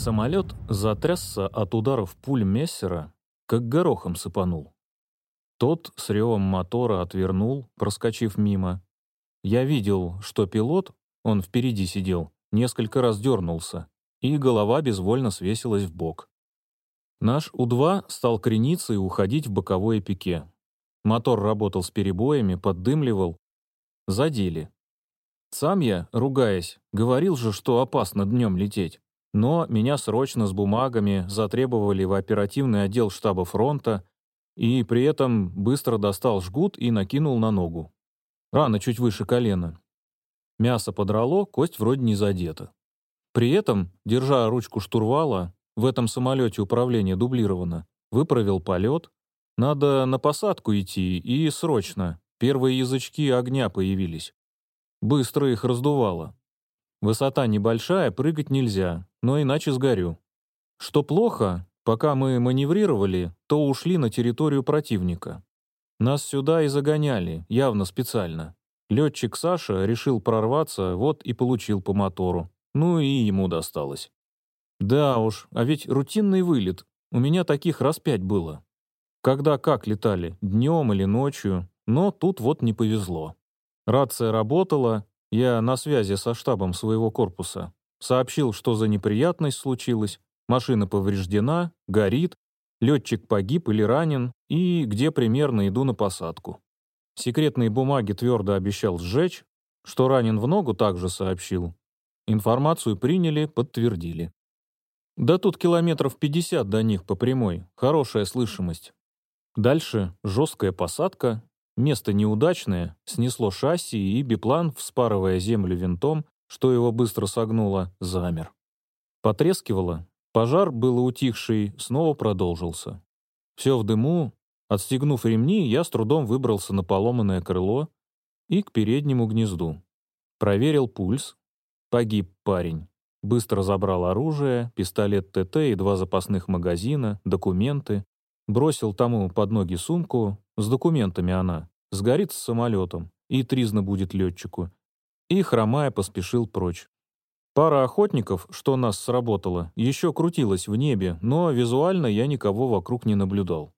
Самолет затрясся от ударов пуль Мессера, как горохом сыпанул. Тот с ревом мотора отвернул, проскочив мимо. Я видел, что пилот, он впереди сидел, несколько раз дернулся, и голова безвольно свесилась в бок. Наш У-2 стал крениться и уходить в боковое пике. Мотор работал с перебоями, поддымливал. Задели. Сам я, ругаясь, говорил же, что опасно днем лететь. Но меня срочно с бумагами затребовали в оперативный отдел штаба фронта, и при этом быстро достал жгут и накинул на ногу. Рана чуть выше колена. Мясо подрало, кость вроде не задета. При этом, держа ручку штурвала, в этом самолете управление дублировано, выправил полет. Надо на посадку идти, и срочно. Первые язычки огня появились. Быстро их раздувало. Высота небольшая, прыгать нельзя, но иначе сгорю. Что плохо, пока мы маневрировали, то ушли на территорию противника. Нас сюда и загоняли, явно специально. Летчик Саша решил прорваться, вот и получил по мотору. Ну и ему досталось. Да уж, а ведь рутинный вылет. У меня таких раз пять было. Когда как летали, днем или ночью, но тут вот не повезло. Рация работала, я на связи со штабом своего корпуса. Сообщил, что за неприятность случилась, машина повреждена, горит, летчик погиб или ранен, и где примерно иду на посадку. Секретные бумаги твердо обещал сжечь, что ранен в ногу также сообщил. Информацию приняли, подтвердили. Да тут километров 50 до них по прямой, хорошая слышимость. Дальше жесткая посадка, Место неудачное, снесло шасси, и биплан, вспарывая землю винтом, что его быстро согнуло, замер. Потрескивало, пожар, было утихший, снова продолжился. Все в дыму, отстегнув ремни, я с трудом выбрался на поломанное крыло и к переднему гнезду. Проверил пульс. Погиб парень. Быстро забрал оружие, пистолет ТТ и два запасных магазина, документы. Бросил тому под ноги сумку, с документами она. Сгорит с самолетом, и тризна будет летчику. И, хромая, поспешил прочь. Пара охотников, что нас сработало, еще крутилась в небе, но визуально я никого вокруг не наблюдал.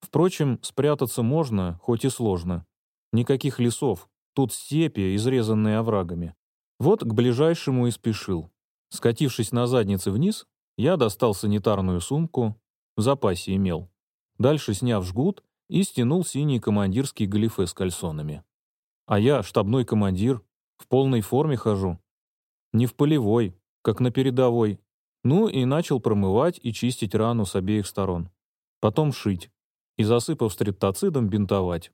Впрочем, спрятаться можно, хоть и сложно. Никаких лесов, тут степи, изрезанные оврагами. Вот к ближайшему и спешил. Скатившись на заднице вниз, я достал санитарную сумку, в запасе имел. Дальше, сняв жгут, и стянул синий командирский галифе с кальсонами. А я, штабной командир, в полной форме хожу. Не в полевой, как на передовой. Ну и начал промывать и чистить рану с обеих сторон. Потом шить. И, засыпав стриптоцидом, бинтовать.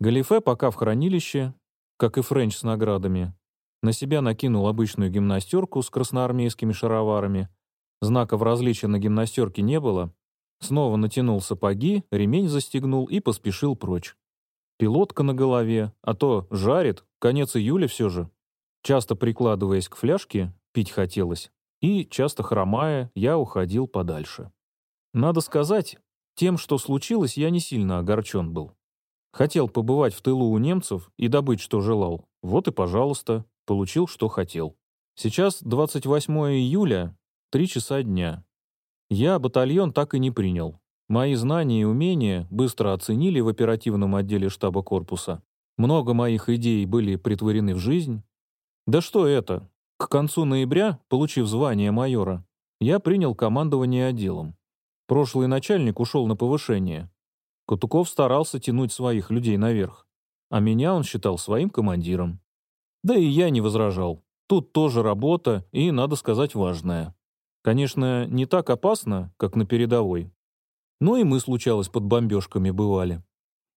Галифе пока в хранилище, как и френч с наградами. На себя накинул обычную гимнастерку с красноармейскими шароварами. Знаков различия на гимнастерке не было, Снова натянул сапоги, ремень застегнул и поспешил прочь. Пилотка на голове, а то жарит, конец июля все же. Часто прикладываясь к фляжке, пить хотелось, и, часто хромая, я уходил подальше. Надо сказать, тем, что случилось, я не сильно огорчен был. Хотел побывать в тылу у немцев и добыть, что желал. Вот и, пожалуйста, получил, что хотел. Сейчас 28 июля, 3 часа дня. Я батальон так и не принял. Мои знания и умения быстро оценили в оперативном отделе штаба корпуса. Много моих идей были притворены в жизнь. Да что это? К концу ноября, получив звание майора, я принял командование отделом. Прошлый начальник ушел на повышение. Кутуков старался тянуть своих людей наверх, а меня он считал своим командиром. Да и я не возражал. Тут тоже работа и, надо сказать, важная. Конечно, не так опасно, как на передовой. Но и мы, случалось, под бомбежками бывали.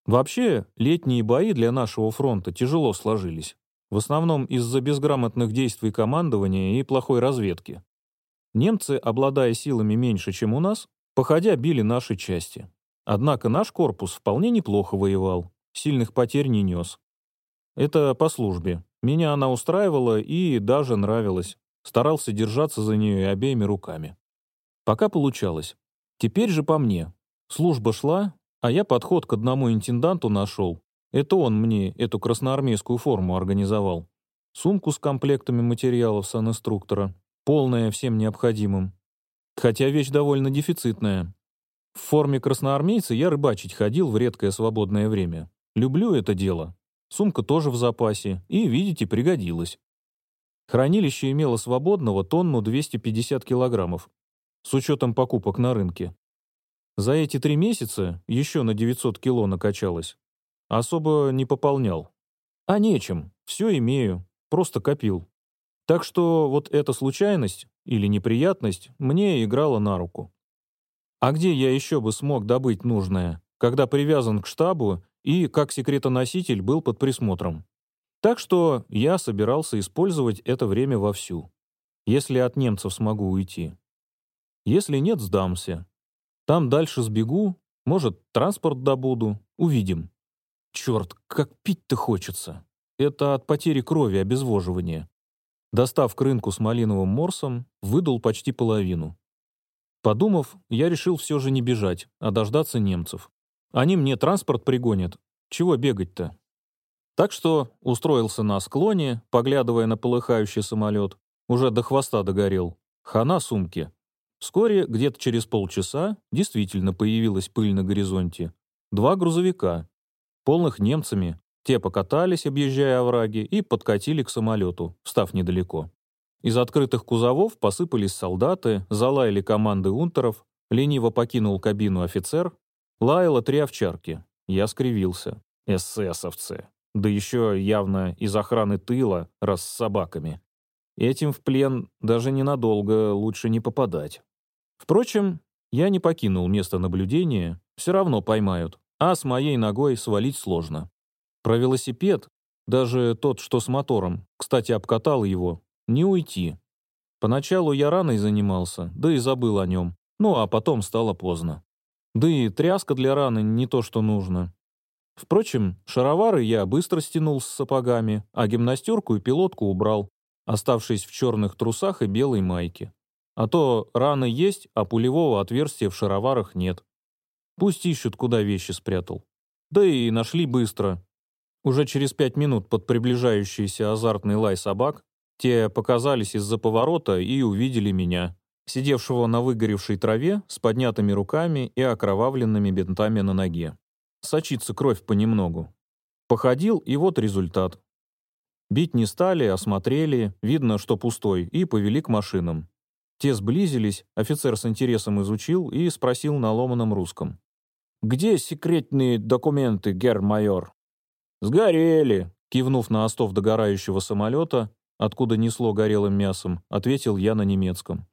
Вообще, летние бои для нашего фронта тяжело сложились. В основном из-за безграмотных действий командования и плохой разведки. Немцы, обладая силами меньше, чем у нас, походя били наши части. Однако наш корпус вполне неплохо воевал, сильных потерь не нес. Это по службе. Меня она устраивала и даже нравилась. Старался держаться за нее обеими руками. Пока получалось. Теперь же по мне. Служба шла, а я подход к одному интенданту нашел. Это он мне эту красноармейскую форму организовал. Сумку с комплектами материалов санинструктора, полная всем необходимым. Хотя вещь довольно дефицитная. В форме красноармейца я рыбачить ходил в редкое свободное время. Люблю это дело. Сумка тоже в запасе, и, видите, пригодилась. Хранилище имело свободного тонну 250 килограммов, с учетом покупок на рынке. За эти три месяца еще на 900 кило накачалось. Особо не пополнял. А нечем, все имею, просто копил. Так что вот эта случайность или неприятность мне играла на руку. А где я еще бы смог добыть нужное, когда привязан к штабу и, как секретоноситель, был под присмотром? Так что я собирался использовать это время вовсю, если от немцев смогу уйти. Если нет, сдамся. Там дальше сбегу, может, транспорт добуду, увидим. Черт, как пить-то хочется. Это от потери крови, обезвоживания. Достав к рынку с малиновым морсом, выдал почти половину. Подумав, я решил все же не бежать, а дождаться немцев. Они мне транспорт пригонят. Чего бегать-то? Так что устроился на склоне, поглядывая на полыхающий самолет. Уже до хвоста догорел. Хана сумки. Вскоре, где-то через полчаса, действительно появилась пыль на горизонте. Два грузовика, полных немцами. Те покатались, объезжая овраги, и подкатили к самолету, встав недалеко. Из открытых кузовов посыпались солдаты, залаяли команды унтеров, лениво покинул кабину офицер, лаяло три овчарки. Я скривился. Эсэсовцы. Да еще явно из охраны тыла, раз с собаками. Этим в плен даже ненадолго лучше не попадать. Впрочем, я не покинул место наблюдения, все равно поймают, а с моей ногой свалить сложно. Про велосипед, даже тот, что с мотором, кстати, обкатал его, не уйти. Поначалу я раной занимался, да и забыл о нем. Ну, а потом стало поздно. Да и тряска для раны не то, что нужно. Впрочем, шаровары я быстро стянул с сапогами, а гимнастерку и пилотку убрал, оставшись в черных трусах и белой майке. А то раны есть, а пулевого отверстия в шароварах нет. Пусть ищут, куда вещи спрятал. Да и нашли быстро. Уже через пять минут под приближающийся азартный лай собак те показались из-за поворота и увидели меня, сидевшего на выгоревшей траве с поднятыми руками и окровавленными бинтами на ноге. Сочится кровь понемногу. Походил, и вот результат. Бить не стали, осмотрели, видно, что пустой, и повели к машинам. Те сблизились, офицер с интересом изучил и спросил на ломаном русском. «Где секретные документы, герр-майор?» «Сгорели», кивнув на остов догорающего самолета, откуда несло горелым мясом, ответил я на немецком.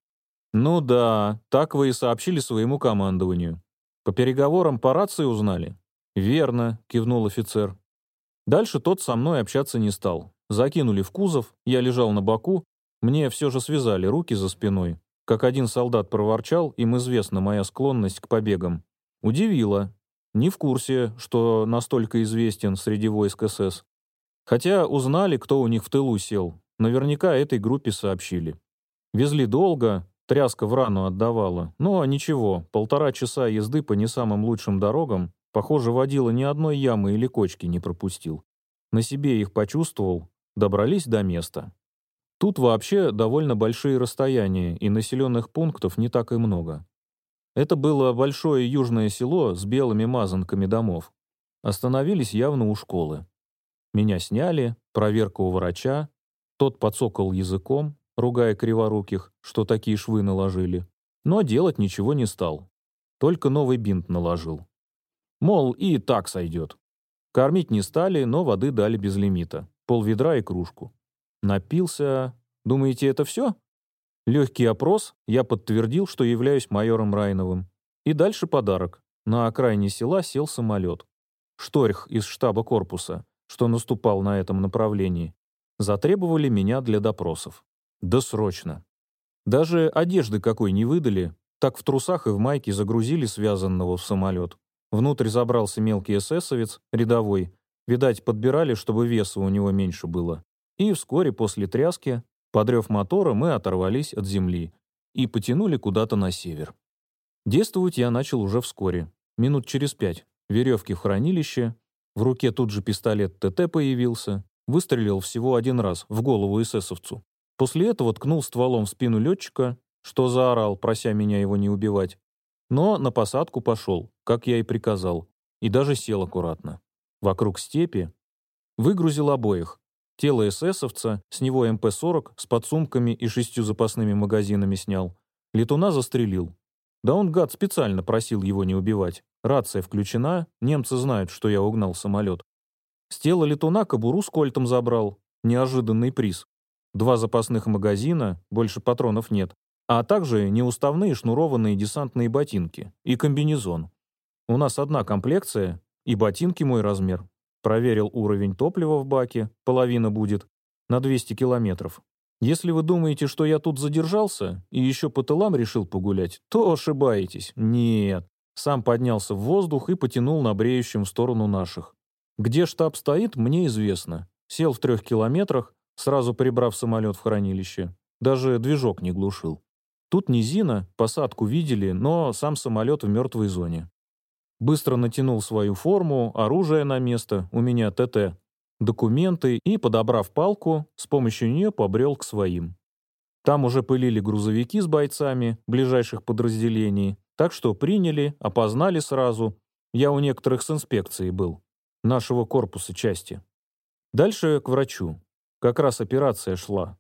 «Ну да, так вы и сообщили своему командованию. По переговорам по рации узнали?» «Верно», — кивнул офицер. Дальше тот со мной общаться не стал. Закинули в кузов, я лежал на боку, мне все же связали руки за спиной. Как один солдат проворчал, им известна моя склонность к побегам. Удивило. Не в курсе, что настолько известен среди войск СС. Хотя узнали, кто у них в тылу сел, Наверняка этой группе сообщили. Везли долго, тряска в рану отдавала. Но ничего, полтора часа езды по не самым лучшим дорогам, похоже, водила ни одной ямы или кочки не пропустил. На себе их почувствовал, добрались до места. Тут вообще довольно большие расстояния, и населенных пунктов не так и много. Это было большое южное село с белыми мазанками домов. Остановились явно у школы. Меня сняли, проверка у врача, тот подсокал языком, ругая криворуких, что такие швы наложили, но делать ничего не стал. Только новый бинт наложил. Мол, и так сойдет. Кормить не стали, но воды дали без лимита. Пол ведра и кружку. Напился... Думаете, это все? Легкий опрос, я подтвердил, что являюсь майором Райновым. И дальше подарок. На окраине села сел самолет. Шторх из штаба корпуса, что наступал на этом направлении, Затребовали меня для допросов. Да срочно. Даже одежды какой не выдали, так в трусах и в майке загрузили связанного в самолет. Внутрь забрался мелкий эсэсовец, рядовой. Видать, подбирали, чтобы веса у него меньше было. И вскоре после тряски, подрев мотора, мы оторвались от земли и потянули куда-то на север. Действовать я начал уже вскоре, минут через пять. Веревки в хранилище, в руке тут же пистолет ТТ появился, Выстрелил всего один раз в голову эсэсовцу. После этого ткнул стволом в спину летчика, что заорал, прося меня его не убивать. Но на посадку пошел, как я и приказал, и даже сел аккуратно. Вокруг степи. Выгрузил обоих. Тело эсэсовца, с него МП-40 с подсумками и шестью запасными магазинами снял. Летуна застрелил. Да он, гад, специально просил его не убивать. Рация включена, немцы знают, что я угнал самолет. С тела летуна кобуру с кольтом забрал. Неожиданный приз. Два запасных магазина, больше патронов нет. А также неуставные шнурованные десантные ботинки и комбинезон. У нас одна комплекция, и ботинки мой размер. Проверил уровень топлива в баке, половина будет, на 200 километров. Если вы думаете, что я тут задержался и еще по тылам решил погулять, то ошибаетесь. Нет. Сам поднялся в воздух и потянул на бреющем в сторону наших. Где штаб стоит, мне известно. Сел в трех километрах, сразу прибрав самолет в хранилище. Даже движок не глушил. Тут низина, посадку видели, но сам самолет в мертвой зоне. Быстро натянул свою форму, оружие на место, у меня ТТ, документы и, подобрав палку, с помощью нее побрел к своим. Там уже пылили грузовики с бойцами ближайших подразделений, так что приняли, опознали сразу. Я у некоторых с инспекцией был, нашего корпуса части. Дальше к врачу. Как раз операция шла.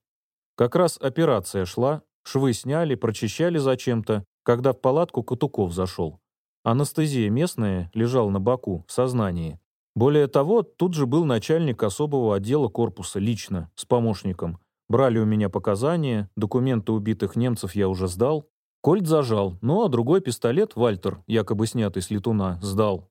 Как раз операция шла, швы сняли, прочищали зачем-то, когда в палатку Катуков зашел. Анестезия местная лежал на боку, в сознании. Более того, тут же был начальник особого отдела корпуса, лично, с помощником. Брали у меня показания, документы убитых немцев я уже сдал. Кольт зажал, ну а другой пистолет, Вальтер, якобы снятый с летуна, сдал.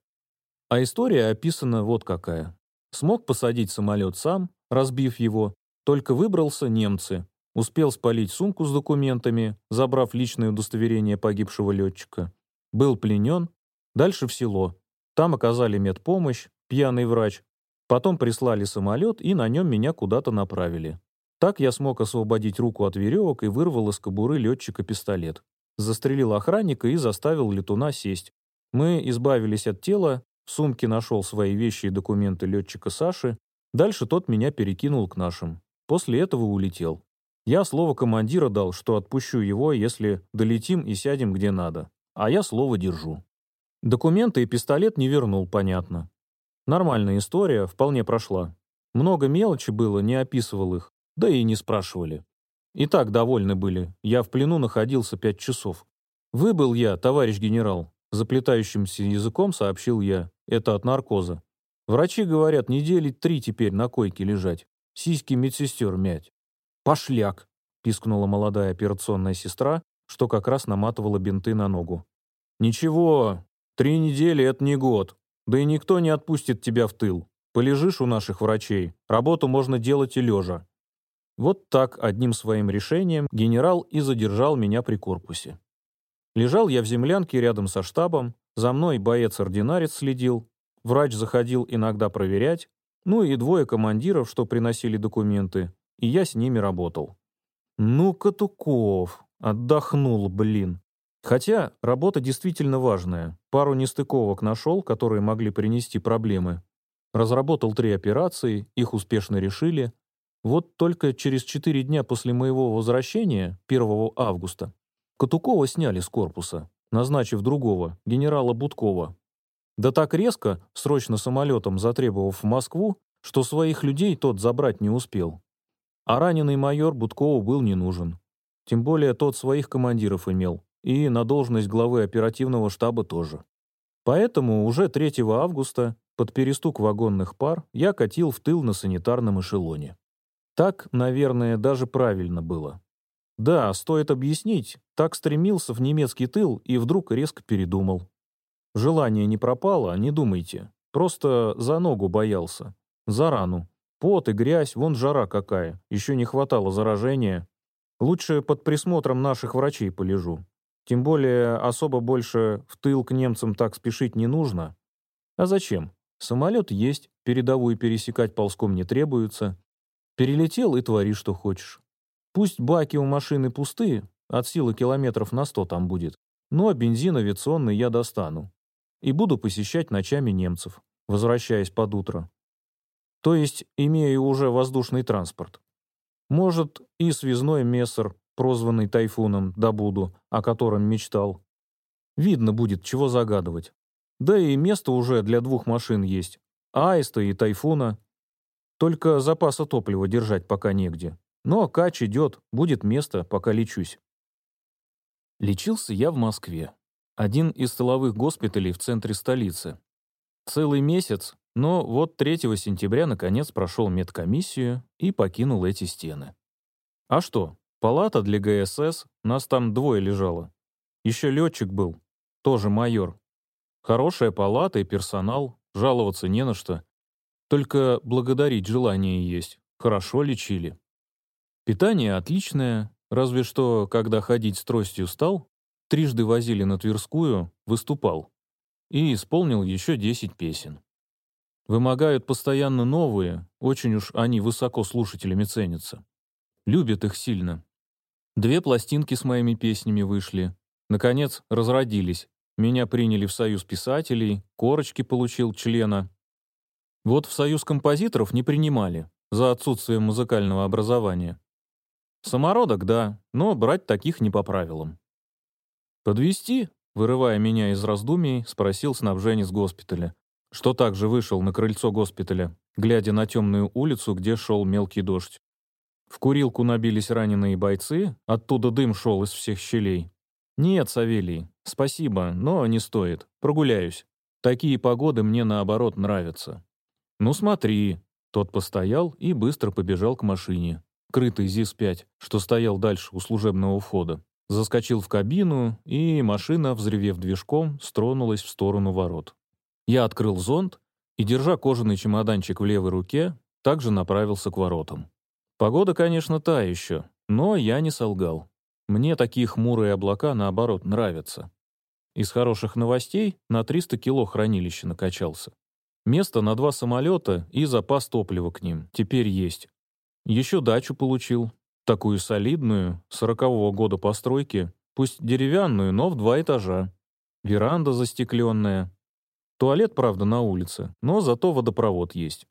А история описана вот какая. Смог посадить самолет сам, разбив его, только выбрался немцы. Успел спалить сумку с документами, забрав личное удостоверение погибшего летчика. Был пленен, дальше в село. Там оказали медпомощь, пьяный врач. Потом прислали самолет и на нем меня куда-то направили. Так я смог освободить руку от веревок и вырвал из кобуры летчика пистолет. Застрелил охранника и заставил летуна сесть. Мы избавились от тела, в сумке нашел свои вещи и документы летчика Саши. Дальше тот меня перекинул к нашим. После этого улетел. Я слово командира дал, что отпущу его, если долетим и сядем где надо а я слово держу. Документы и пистолет не вернул, понятно. Нормальная история, вполне прошла. Много мелочи было, не описывал их, да и не спрашивали. И так довольны были, я в плену находился пять часов. «Выбыл я, товарищ генерал», заплетающимся языком сообщил я, это от наркоза. Врачи говорят, недели три теперь на койке лежать, сиськи медсестер мять. «Пошляк!» — пискнула молодая операционная сестра, что как раз наматывала бинты на ногу. «Ничего, три недели — это не год. Да и никто не отпустит тебя в тыл. Полежишь у наших врачей, работу можно делать и лежа». Вот так, одним своим решением, генерал и задержал меня при корпусе. Лежал я в землянке рядом со штабом, за мной боец-ординарец следил, врач заходил иногда проверять, ну и двое командиров, что приносили документы, и я с ними работал. «Ну, Катуков, Отдохнул, блин. Хотя работа действительно важная. Пару нестыковок нашел, которые могли принести проблемы. Разработал три операции, их успешно решили. Вот только через четыре дня после моего возвращения, 1 августа, Катукова сняли с корпуса, назначив другого, генерала Будкова. Да так резко, срочно самолетом затребовав в Москву, что своих людей тот забрать не успел. А раненый майор Будкову был не нужен. Тем более тот своих командиров имел, и на должность главы оперативного штаба тоже. Поэтому уже 3 августа под перестук вагонных пар я катил в тыл на санитарном эшелоне. Так, наверное, даже правильно было. Да, стоит объяснить, так стремился в немецкий тыл и вдруг резко передумал. Желание не пропало, не думайте. Просто за ногу боялся. За рану. Пот и грязь, вон жара какая. Еще не хватало заражения. Лучше под присмотром наших врачей полежу. Тем более особо больше в тыл к немцам так спешить не нужно. А зачем? Самолет есть, передовую пересекать ползком не требуется. Перелетел и твори, что хочешь. Пусть баки у машины пустые, от силы километров на сто там будет, но бензин авиационный я достану. И буду посещать ночами немцев, возвращаясь под утро. То есть имею уже воздушный транспорт. Может, и связной мессер, прозванный Тайфуном, добуду, о котором мечтал. Видно будет, чего загадывать. Да и место уже для двух машин есть. Аиста и Тайфуна. Только запаса топлива держать пока негде. Но кач идет, будет место, пока лечусь. Лечился я в Москве. Один из столовых госпиталей в центре столицы. Целый месяц, но вот 3 сентября наконец прошел медкомиссию и покинул эти стены. А что, палата для ГСС, нас там двое лежало. Еще летчик был, тоже майор. Хорошая палата и персонал, жаловаться не на что. Только благодарить желание есть. Хорошо лечили. Питание отличное, разве что, когда ходить с тростью стал, трижды возили на Тверскую, выступал. И исполнил еще 10 песен. Вымогают постоянно новые, очень уж они высоко слушателями ценятся. Любят их сильно. Две пластинки с моими песнями вышли. Наконец, разродились. Меня приняли в Союз писателей, корочки получил члена. Вот в Союз композиторов не принимали, за отсутствием музыкального образования. Самородок, да, но брать таких не по правилам. Подвести, вырывая меня из раздумий, спросил снабженец госпиталя, что также вышел на крыльцо госпиталя, глядя на темную улицу, где шел мелкий дождь. В курилку набились раненые бойцы, оттуда дым шел из всех щелей. «Нет, Савелий, спасибо, но не стоит. Прогуляюсь. Такие погоды мне, наоборот, нравятся». «Ну смотри». Тот постоял и быстро побежал к машине, крытый ЗИС-5, что стоял дальше у служебного входа. Заскочил в кабину, и машина, взревев движком, стронулась в сторону ворот. Я открыл зонт и, держа кожаный чемоданчик в левой руке, также направился к воротам. Погода, конечно, та еще, но я не солгал. Мне такие хмурые облака, наоборот, нравятся. Из хороших новостей на 300 кило хранилища накачался. Место на два самолета и запас топлива к ним теперь есть. Еще дачу получил. Такую солидную, сорокового года постройки, пусть деревянную, но в два этажа. Веранда застекленная. Туалет, правда, на улице, но зато водопровод есть.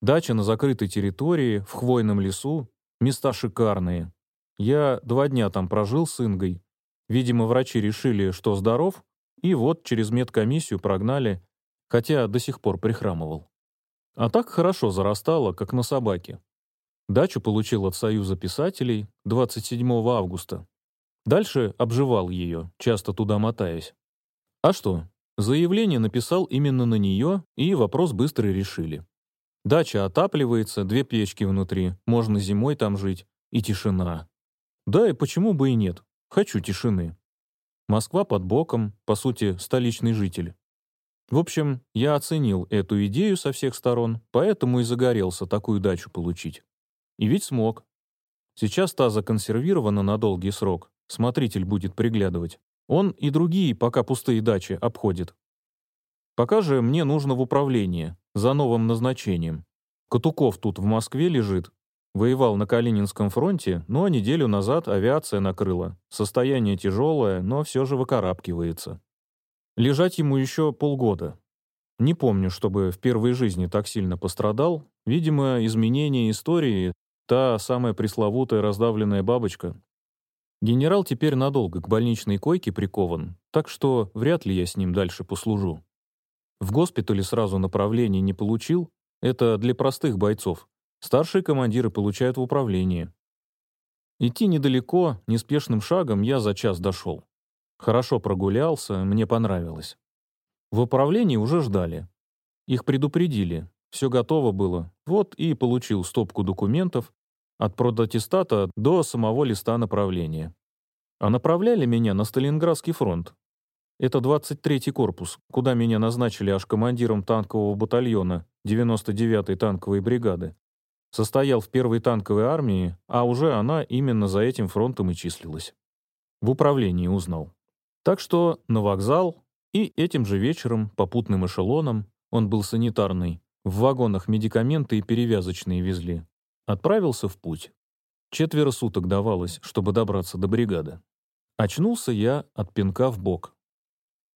Дача на закрытой территории, в хвойном лесу. Места шикарные. Я два дня там прожил с Ингой. Видимо, врачи решили, что здоров, и вот через медкомиссию прогнали, хотя до сих пор прихрамывал. А так хорошо зарастало, как на собаке. Дачу получил от Союза писателей 27 августа. Дальше обживал ее, часто туда мотаясь. А что? Заявление написал именно на нее, и вопрос быстро решили. Дача отапливается, две печки внутри, можно зимой там жить, и тишина. Да и почему бы и нет, хочу тишины. Москва под боком, по сути, столичный житель. В общем, я оценил эту идею со всех сторон, поэтому и загорелся такую дачу получить. И ведь смог. Сейчас та законсервирована на долгий срок, смотритель будет приглядывать. Он и другие пока пустые дачи обходит. Пока же мне нужно в управление, за новым назначением. Катуков тут в Москве лежит. Воевал на Калининском фронте, но неделю назад авиация накрыла. Состояние тяжелое, но все же выкарабкивается. Лежать ему еще полгода. Не помню, чтобы в первой жизни так сильно пострадал. Видимо, изменение истории — та самая пресловутая раздавленная бабочка. Генерал теперь надолго к больничной койке прикован, так что вряд ли я с ним дальше послужу. В госпитале сразу направление не получил. Это для простых бойцов. Старшие командиры получают в управлении. Идти недалеко, неспешным шагом я за час дошел. Хорошо прогулялся, мне понравилось. В управлении уже ждали. Их предупредили. Все готово было. Вот и получил стопку документов от продатистата до самого листа направления. А направляли меня на Сталинградский фронт, это 23-й корпус, куда меня назначили аж командиром танкового батальона 99-й танковой бригады. Состоял в первой танковой армии, а уже она именно за этим фронтом и числилась. В управлении узнал. Так что на вокзал и этим же вечером попутным эшелоном, он был санитарный, в вагонах медикаменты и перевязочные везли, отправился в путь. Четверо суток давалось, чтобы добраться до бригады. Очнулся я от пинка в бок,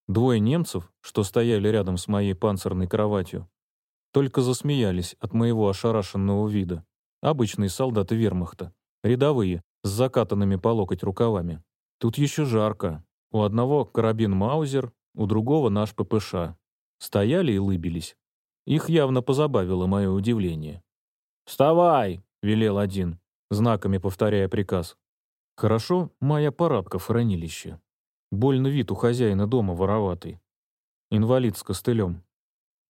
Двое немцев, что стояли рядом с моей панцирной кроватью, только засмеялись от моего ошарашенного вида. Обычные солдаты вермахта, рядовые, с закатанными по локоть рукавами. Тут еще жарко. У одного карабин Маузер, у другого наш ППШ. Стояли и лыбились. Их явно позабавило мое удивление. «Вставай!» — велел один, знаками повторяя приказ. Хорошо, моя парадка в хранилище. Больно вид у хозяина дома вороватый. Инвалид с костылем.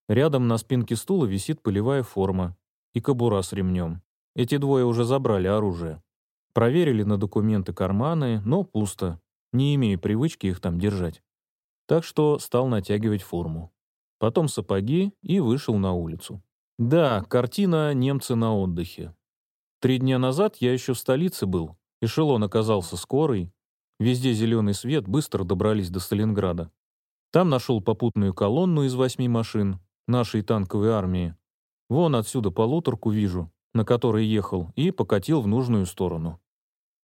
Рядом на спинке стула висит полевая форма и кобура с ремнем. Эти двое уже забрали оружие. Проверили на документы карманы, но пусто. Не имею привычки их там держать. Так что стал натягивать форму. Потом сапоги и вышел на улицу. Да, картина «Немцы на отдыхе». Три дня назад я еще в столице был. Эшелон оказался скорый. Везде зеленый свет, быстро добрались до Сталинграда. Там нашел попутную колонну из восьми машин, нашей танковой армии. Вон отсюда полуторку вижу, на которой ехал, и покатил в нужную сторону.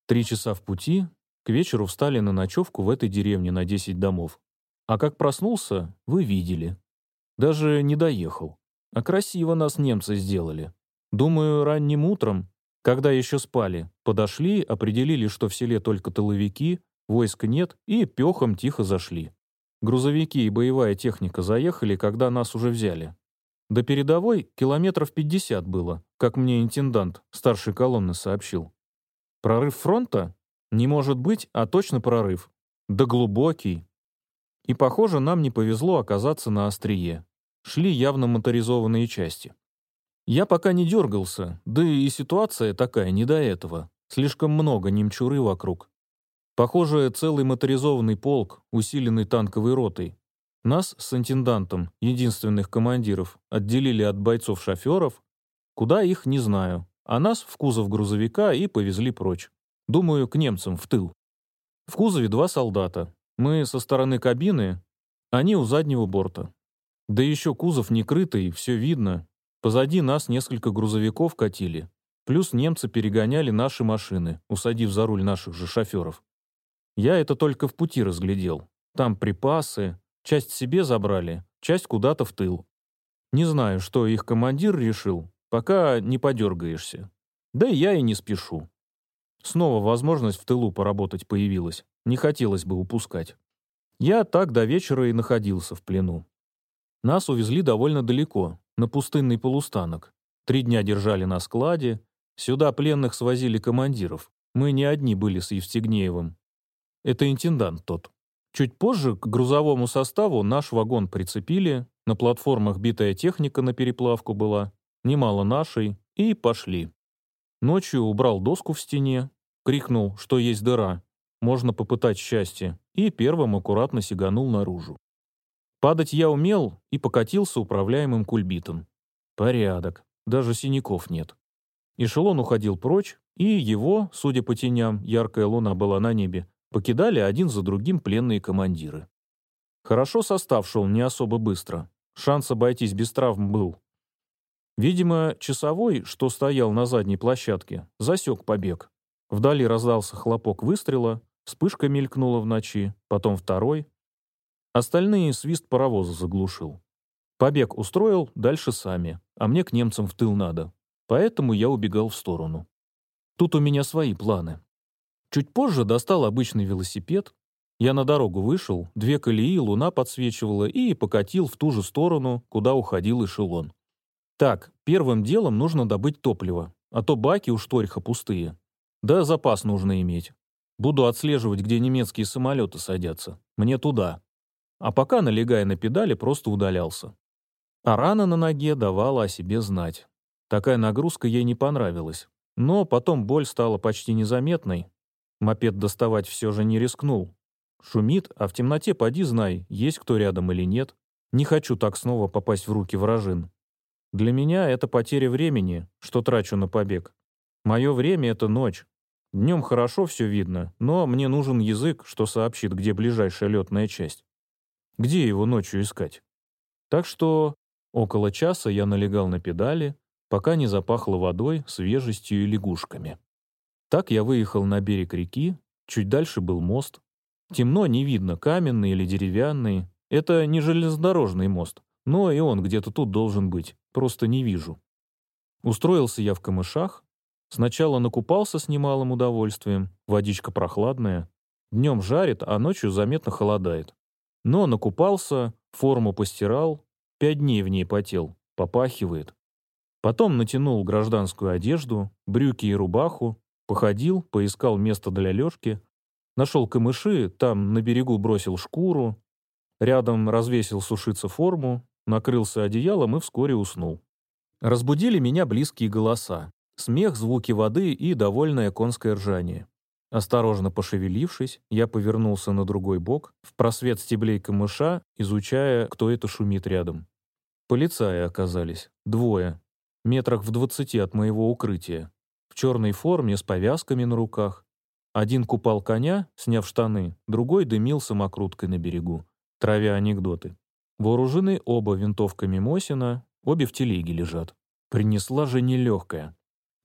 Три часа в пути, к вечеру встали на ночевку в этой деревне на 10 домов. А как проснулся, вы видели. Даже не доехал. А красиво нас немцы сделали. Думаю, ранним утром, когда еще спали, подошли, определили, что в селе только тыловики, войска нет, и пехом тихо зашли. Грузовики и боевая техника заехали, когда нас уже взяли. До передовой километров 50 было, как мне интендант старшей колонны сообщил. Прорыв фронта? Не может быть, а точно прорыв. Да глубокий. И, похоже, нам не повезло оказаться на острие. Шли явно моторизованные части. Я пока не дергался, да и ситуация такая не до этого. Слишком много немчуры вокруг. Похоже, целый моторизованный полк, усиленный танковой ротой, нас с интендантом, единственных командиров, отделили от бойцов-шоферов. Куда их, не знаю. А нас в кузов грузовика и повезли прочь. Думаю, к немцам, в тыл. В кузове два солдата. Мы со стороны кабины, они у заднего борта. Да еще кузов не крытый, все видно. Позади нас несколько грузовиков катили. Плюс немцы перегоняли наши машины, усадив за руль наших же шоферов. Я это только в пути разглядел. Там припасы, Часть себе забрали, часть куда-то в тыл. Не знаю, что их командир решил, пока не подергаешься. Да и я и не спешу. Снова возможность в тылу поработать появилась. Не хотелось бы упускать. Я так до вечера и находился в плену. Нас увезли довольно далеко, на пустынный полустанок. Три дня держали на складе. Сюда пленных свозили командиров. Мы не одни были с Евстигнеевым. Это интендант тот. Чуть позже к грузовому составу наш вагон прицепили, на платформах битая техника на переплавку была, немало нашей, и пошли. Ночью убрал доску в стене, крикнул, что есть дыра, можно попытать счастье, и первым аккуратно сиганул наружу. Падать я умел и покатился управляемым кульбитом. Порядок, даже синяков нет. Эшелон уходил прочь, и его, судя по теням, яркая луна была на небе, покидали один за другим пленные командиры. Хорошо состав шел не особо быстро. Шанс обойтись без травм был. Видимо, часовой, что стоял на задней площадке, засек побег. Вдали раздался хлопок выстрела, вспышка мелькнула в ночи, потом второй. Остальные свист паровоза заглушил. Побег устроил, дальше сами, а мне к немцам в тыл надо. Поэтому я убегал в сторону. Тут у меня свои планы. Чуть позже достал обычный велосипед. Я на дорогу вышел, две колеи луна подсвечивала и покатил в ту же сторону, куда уходил эшелон. Так, первым делом нужно добыть топливо, а то баки у Шториха пустые. Да запас нужно иметь. Буду отслеживать, где немецкие самолеты садятся. Мне туда. А пока, налегая на педали, просто удалялся. А рана на ноге давала о себе знать. Такая нагрузка ей не понравилась. Но потом боль стала почти незаметной, Мопед доставать все же не рискнул. Шумит, а в темноте поди знай, есть кто рядом или нет. Не хочу так снова попасть в руки вражин. Для меня это потеря времени, что трачу на побег. Мое время — это ночь. Днем хорошо все видно, но мне нужен язык, что сообщит, где ближайшая летная часть. Где его ночью искать? Так что около часа я налегал на педали, пока не запахло водой, свежестью и лягушками. Так я выехал на берег реки, чуть дальше был мост. Темно, не видно, каменный или деревянный. Это не железнодорожный мост, но и он где-то тут должен быть, просто не вижу. Устроился я в камышах, Сначала накупался с немалым удовольствием, водичка прохладная. Днем жарит, а ночью заметно холодает. Но накупался, форму постирал, пять дней в ней потел, попахивает. Потом натянул гражданскую одежду, брюки и рубаху, походил, поискал место для лёжки, нашел камыши, там на берегу бросил шкуру, рядом развесил сушиться форму, накрылся одеялом и вскоре уснул. Разбудили меня близкие голоса. Смех, звуки воды и довольное конское ржание. Осторожно пошевелившись, я повернулся на другой бок, в просвет стеблей камыша, изучая, кто это шумит рядом. Полицаи оказались. Двое. Метрах в двадцати от моего укрытия. В черной форме, с повязками на руках. Один купал коня, сняв штаны, другой дымил самокруткой на берегу, травя анекдоты. Вооружены оба винтовками Мосина, обе в телеге лежат. Принесла же нелегкая.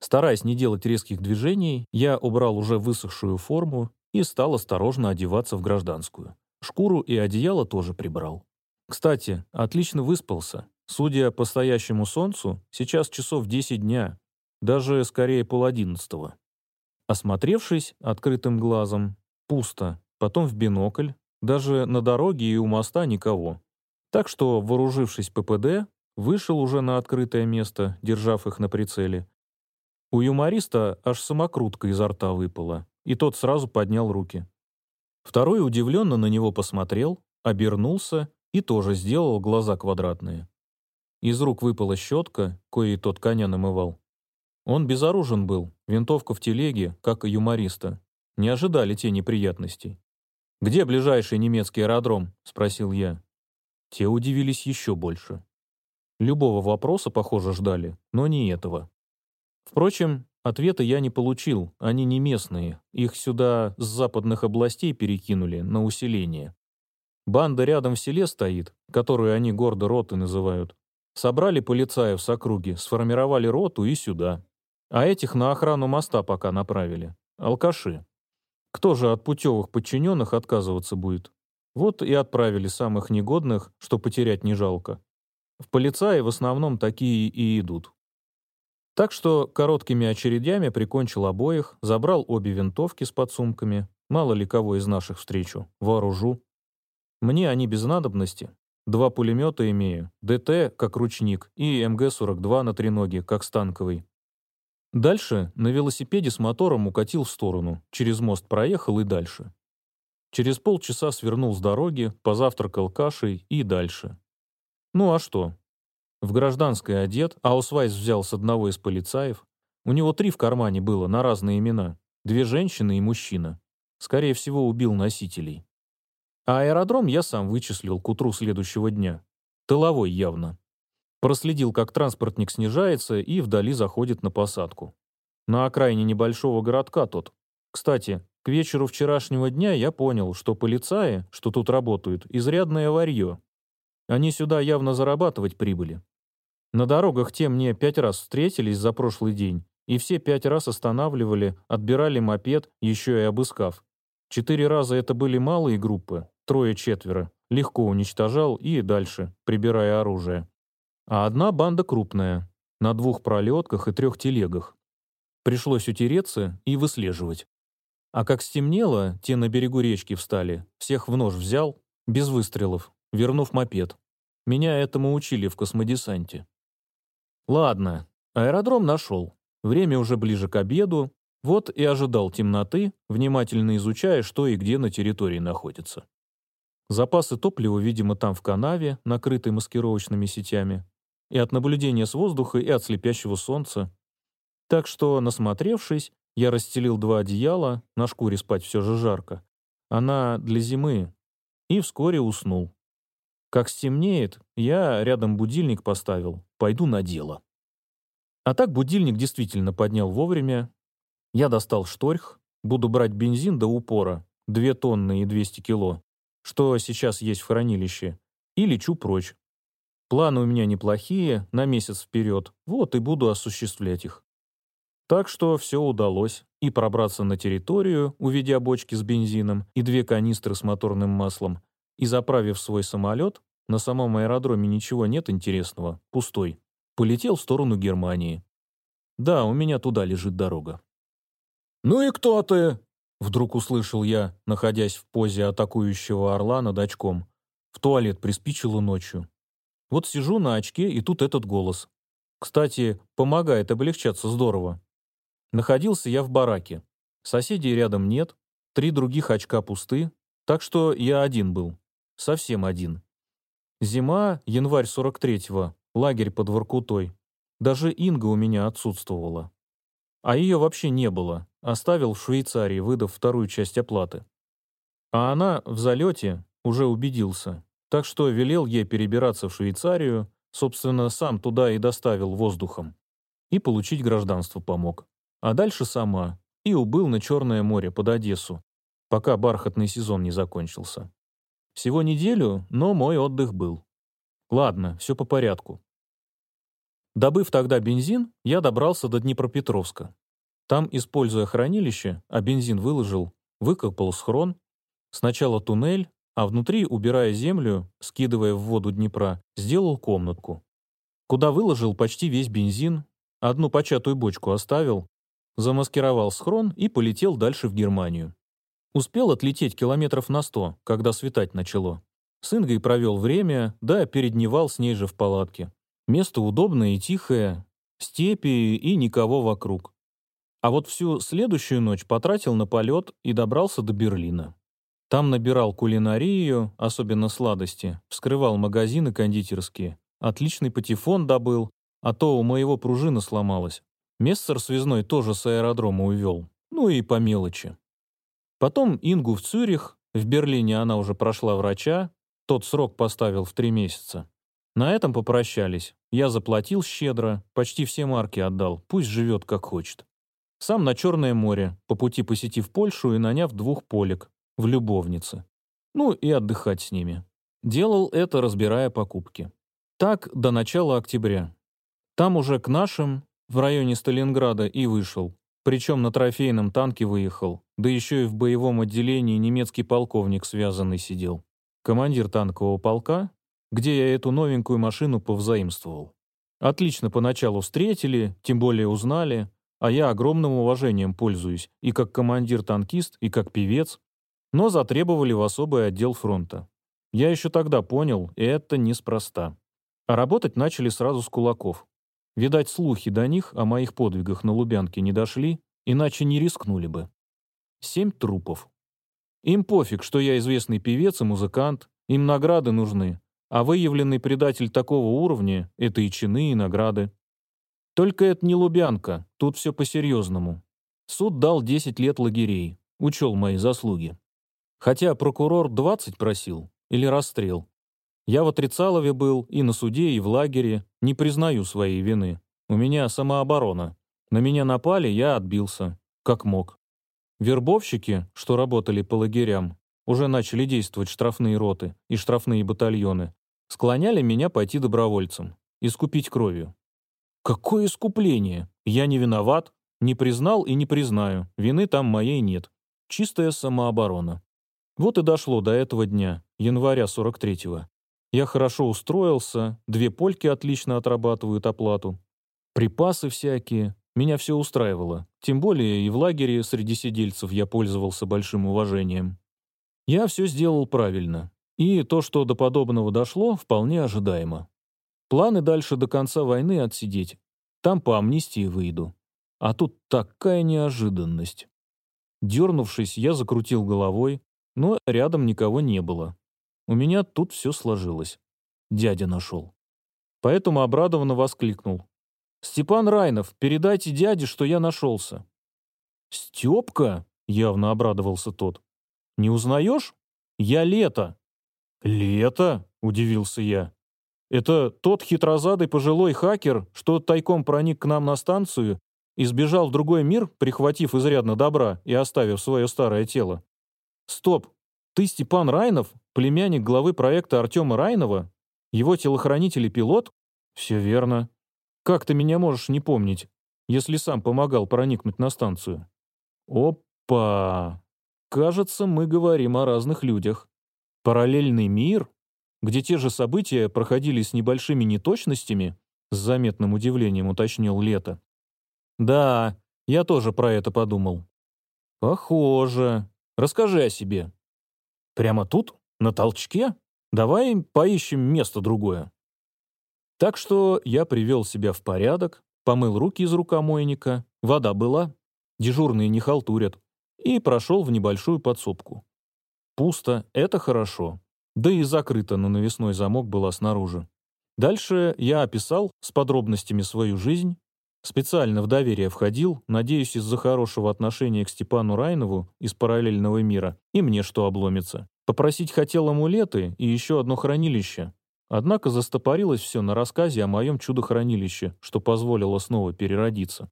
Стараясь не делать резких движений, я убрал уже высохшую форму и стал осторожно одеваться в гражданскую. Шкуру и одеяло тоже прибрал. Кстати, отлично выспался. Судя по стоящему солнцу, сейчас часов 10 дня, даже скорее пол одиннадцатого. Осмотревшись открытым глазом, пусто, потом в бинокль, даже на дороге и у моста никого. Так что, вооружившись ППД, вышел уже на открытое место, держав их на прицеле, у юмориста аж самокрутка изо рта выпала, и тот сразу поднял руки. Второй удивленно на него посмотрел, обернулся и тоже сделал глаза квадратные. Из рук выпала щетка, коей тот коня намывал. Он безоружен был, винтовка в телеге, как и юмориста. Не ожидали те неприятностей. «Где ближайший немецкий аэродром?» — спросил я. Те удивились еще больше. Любого вопроса, похоже, ждали, но не этого. Впрочем, ответа я не получил, они не местные, их сюда с западных областей перекинули на усиление. Банда рядом в селе стоит, которую они гордо роты называют. Собрали полицаев с округи, сформировали роту и сюда. А этих на охрану моста пока направили. Алкаши. Кто же от путевых подчиненных отказываться будет? Вот и отправили самых негодных, что потерять не жалко. В полицаи в основном такие и идут. Так что короткими очередями прикончил обоих, забрал обе винтовки с подсумками, мало ли кого из наших встречу, вооружу. Мне они без надобности. Два пулемета имею, ДТ как ручник и МГ-42 на треноге, как станковый. Дальше на велосипеде с мотором укатил в сторону, через мост проехал и дальше. Через полчаса свернул с дороги, позавтракал кашей и дальше. Ну а что, в гражданской одет, а Аусвайс взял с одного из полицаев. У него три в кармане было, на разные имена. Две женщины и мужчина. Скорее всего, убил носителей. А аэродром я сам вычислил к утру следующего дня. Тыловой явно. Проследил, как транспортник снижается и вдали заходит на посадку. На окраине небольшого городка тот. Кстати, к вечеру вчерашнего дня я понял, что полицаи, что тут работают, изрядное варье. Они сюда явно зарабатывать прибыли. На дорогах те мне пять раз встретились за прошлый день, и все пять раз останавливали, отбирали мопед, еще и обыскав. Четыре раза это были малые группы, трое-четверо, легко уничтожал и дальше, прибирая оружие. А одна банда крупная, на двух пролетках и трех телегах. Пришлось утереться и выслеживать. А как стемнело, те на берегу речки встали, всех в нож взял, без выстрелов, вернув мопед. Меня этому учили в космодесанте. Ладно, аэродром нашел. Время уже ближе к обеду. Вот и ожидал темноты, внимательно изучая, что и где на территории находится. Запасы топлива, видимо, там в канаве, накрытой маскировочными сетями. И от наблюдения с воздуха, и от слепящего солнца. Так что, насмотревшись, я расстелил два одеяла, на шкуре спать все же жарко. Она для зимы. И вскоре уснул. Как стемнеет, я рядом будильник поставил, пойду на дело. А так будильник действительно поднял вовремя. Я достал шторх, буду брать бензин до упора, 2 тонны и 200 кило, что сейчас есть в хранилище, и лечу прочь. Планы у меня неплохие, на месяц вперед, вот и буду осуществлять их. Так что все удалось. И пробраться на территорию, уведя бочки с бензином и две канистры с моторным маслом, и заправив свой самолет, на самом аэродроме ничего нет интересного, пустой, полетел в сторону Германии. Да, у меня туда лежит дорога. «Ну и кто ты?» Вдруг услышал я, находясь в позе атакующего орла над очком. В туалет приспичило ночью. Вот сижу на очке, и тут этот голос. Кстати, помогает облегчаться здорово. Находился я в бараке. Соседей рядом нет, три других очка пусты, так что я один был. Совсем один. Зима, январь 43-го, лагерь под Воркутой. Даже Инга у меня отсутствовала. А ее вообще не было, оставил в Швейцарии, выдав вторую часть оплаты. А она в залете уже убедился, так что велел ей перебираться в Швейцарию, собственно, сам туда и доставил воздухом. И получить гражданство помог. А дальше сама. И убыл на Черное море под Одессу, пока бархатный сезон не закончился. Всего неделю, но мой отдых был. Ладно, все по порядку. Добыв тогда бензин, я добрался до Днепропетровска. Там, используя хранилище, а бензин выложил, выкопал схрон, сначала туннель, а внутри, убирая землю, скидывая в воду Днепра, сделал комнатку. Куда выложил почти весь бензин, одну початую бочку оставил, замаскировал схрон и полетел дальше в Германию. Успел отлететь километров на сто, когда светать начало. С Ингой провел время, да передневал с ней же в палатке. Место удобное и тихое, степи и никого вокруг. А вот всю следующую ночь потратил на полет и добрался до Берлина. Там набирал кулинарию, особенно сладости, вскрывал магазины кондитерские, отличный патефон добыл, а то у моего пружина сломалась. Мессер связной тоже с аэродрома увел, ну и по мелочи. Потом Ингу в Цюрих, в Берлине она уже прошла врача, тот срок поставил в три месяца. На этом попрощались. Я заплатил щедро, почти все марки отдал, пусть живет как хочет. Сам на Черное море, по пути посетив Польшу и наняв двух полек, в любовнице. Ну и отдыхать с ними. Делал это, разбирая покупки. Так до начала октября. Там уже к нашим, в районе Сталинграда, и вышел. Причем на трофейном танке выехал, да еще и в боевом отделении немецкий полковник связанный сидел. Командир танкового полка, где я эту новенькую машину повзаимствовал. Отлично поначалу встретили, тем более узнали, а я огромным уважением пользуюсь и как командир-танкист, и как певец, но затребовали в особый отдел фронта. Я еще тогда понял, и это неспроста. А работать начали сразу с кулаков. Видать, слухи до них о моих подвигах на Лубянке не дошли, иначе не рискнули бы. Семь трупов. Им пофиг, что я известный певец и музыкант, им награды нужны, а выявленный предатель такого уровня — это и чины, и награды. Только это не Лубянка, тут все по-серьезному. Суд дал 10 лет лагерей, учел мои заслуги. Хотя прокурор 20 просил, или расстрел. Я в отрицалове был и на суде, и в лагере, не признаю своей вины. У меня самооборона. На меня напали, я отбился, как мог. Вербовщики, что работали по лагерям, уже начали действовать штрафные роты и штрафные батальоны, склоняли меня пойти добровольцем, искупить кровью. Какое искупление? Я не виноват, не признал и не признаю, вины там моей нет. Чистая самооборона. Вот и дошло до этого дня, января 43-го. Я хорошо устроился, две польки отлично отрабатывают оплату. Припасы всякие. Меня все устраивало. Тем более и в лагере среди сидельцев я пользовался большим уважением. Я все сделал правильно. И то, что до подобного дошло, вполне ожидаемо. Планы дальше до конца войны отсидеть. Там по амнистии выйду. А тут такая неожиданность. Дернувшись, я закрутил головой, но рядом никого не было. У меня тут все сложилось. Дядя нашел. Поэтому обрадованно воскликнул. «Степан Райнов, передайте дяде, что я нашелся». «Степка?» — явно обрадовался тот. «Не узнаешь? Я Лето». «Лето?» — удивился я. «Это тот хитрозадый пожилой хакер, что тайком проник к нам на станцию и сбежал в другой мир, прихватив изрядно добра и оставив свое старое тело?» «Стоп! Ты Степан Райнов, племянник главы проекта Артема Райнова? Его телохранитель и пилот? Все верно. Как ты меня можешь не помнить, если сам помогал проникнуть на станцию?» «Опа! Кажется, мы говорим о разных людях. Параллельный мир, где те же события проходили с небольшими неточностями, с заметным удивлением уточнил Лето. Да, я тоже про это подумал. Похоже. Расскажи о себе. Прямо тут? На толчке? Давай поищем место другое. Так что я привел себя в порядок, помыл руки из рукомойника, вода была, дежурные не халтурят, и прошел в небольшую подсобку. Пусто, это хорошо. Да и закрыто на навесной замок была снаружи. Дальше я описал с подробностями свою жизнь, специально в доверие входил, надеюсь, из-за хорошего отношения к Степану Райнову из параллельного мира, и мне что обломится. Попросить хотел амулеты и еще одно хранилище. Однако застопорилось все на рассказе о моем чудо-хранилище, что позволило снова переродиться.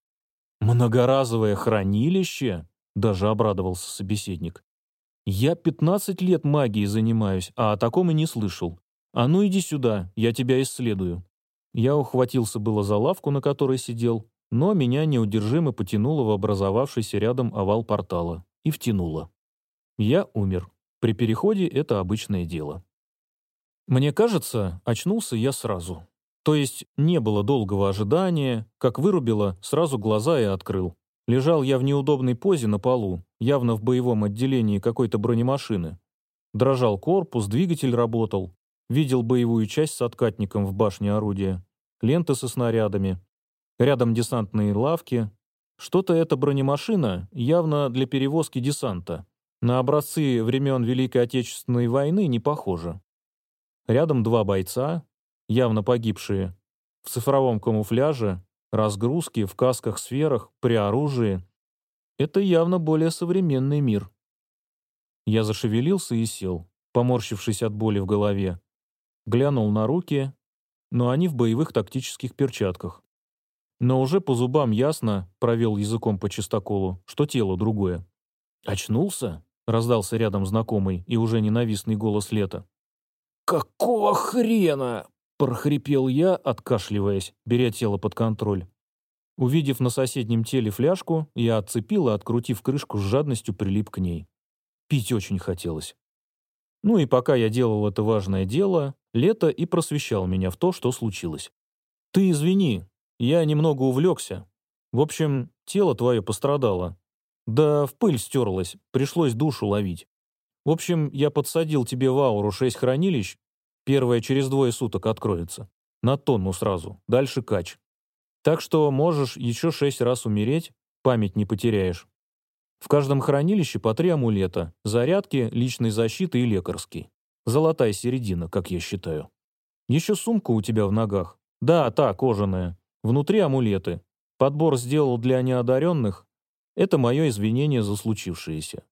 «Многоразовое хранилище?» — даже обрадовался собеседник. «Я 15 лет магией занимаюсь, а о таком и не слышал. А ну иди сюда, я тебя исследую». Я ухватился было за лавку, на которой сидел, но меня неудержимо потянуло в образовавшийся рядом овал портала и втянуло. Я умер. При переходе это обычное дело. Мне кажется, очнулся я сразу. То есть не было долгого ожидания, как вырубило, сразу глаза и открыл. Лежал я в неудобной позе на полу, явно в боевом отделении какой-то бронемашины. Дрожал корпус, двигатель работал. Видел боевую часть с откатником в башне орудия. Ленты со снарядами. Рядом десантные лавки. Что-то эта бронемашина явно для перевозки десанта. На образцы времен Великой Отечественной войны не похоже. Рядом два бойца, явно погибшие, в цифровом камуфляже, разгрузки, в касках-сферах, при оружии. Это явно более современный мир. Я зашевелился и сел, поморщившись от боли в голове. Глянул на руки, но они в боевых тактических перчатках. Но уже по зубам ясно, провел языком по чистоколу, что тело другое. «Очнулся?» — раздался рядом знакомый и уже ненавистный голос Лета. «Какого хрена?» — прохрипел я, откашливаясь, беря тело под контроль. Увидев на соседнем теле фляжку, я отцепил и, открутив крышку, с жадностью прилип к ней. Пить очень хотелось. Ну и пока я делал это важное дело, Лето и просвещал меня в то, что случилось. «Ты извини, я немного увлекся. В общем, тело твое пострадало. Да в пыль стерлось, пришлось душу ловить. В общем, я подсадил тебе в ауру шесть хранилищ. Первое через двое суток откроется. На тонну сразу. Дальше кач. Так что можешь еще шесть раз умереть, память не потеряешь. В каждом хранилище по три амулета, зарядки, личной защиты и лекарский. Золотая середина, как я считаю. Еще сумка у тебя в ногах. Да, та, кожаная. Внутри амулеты. Подбор сделал для неодаренных. Это мое извинение за случившееся.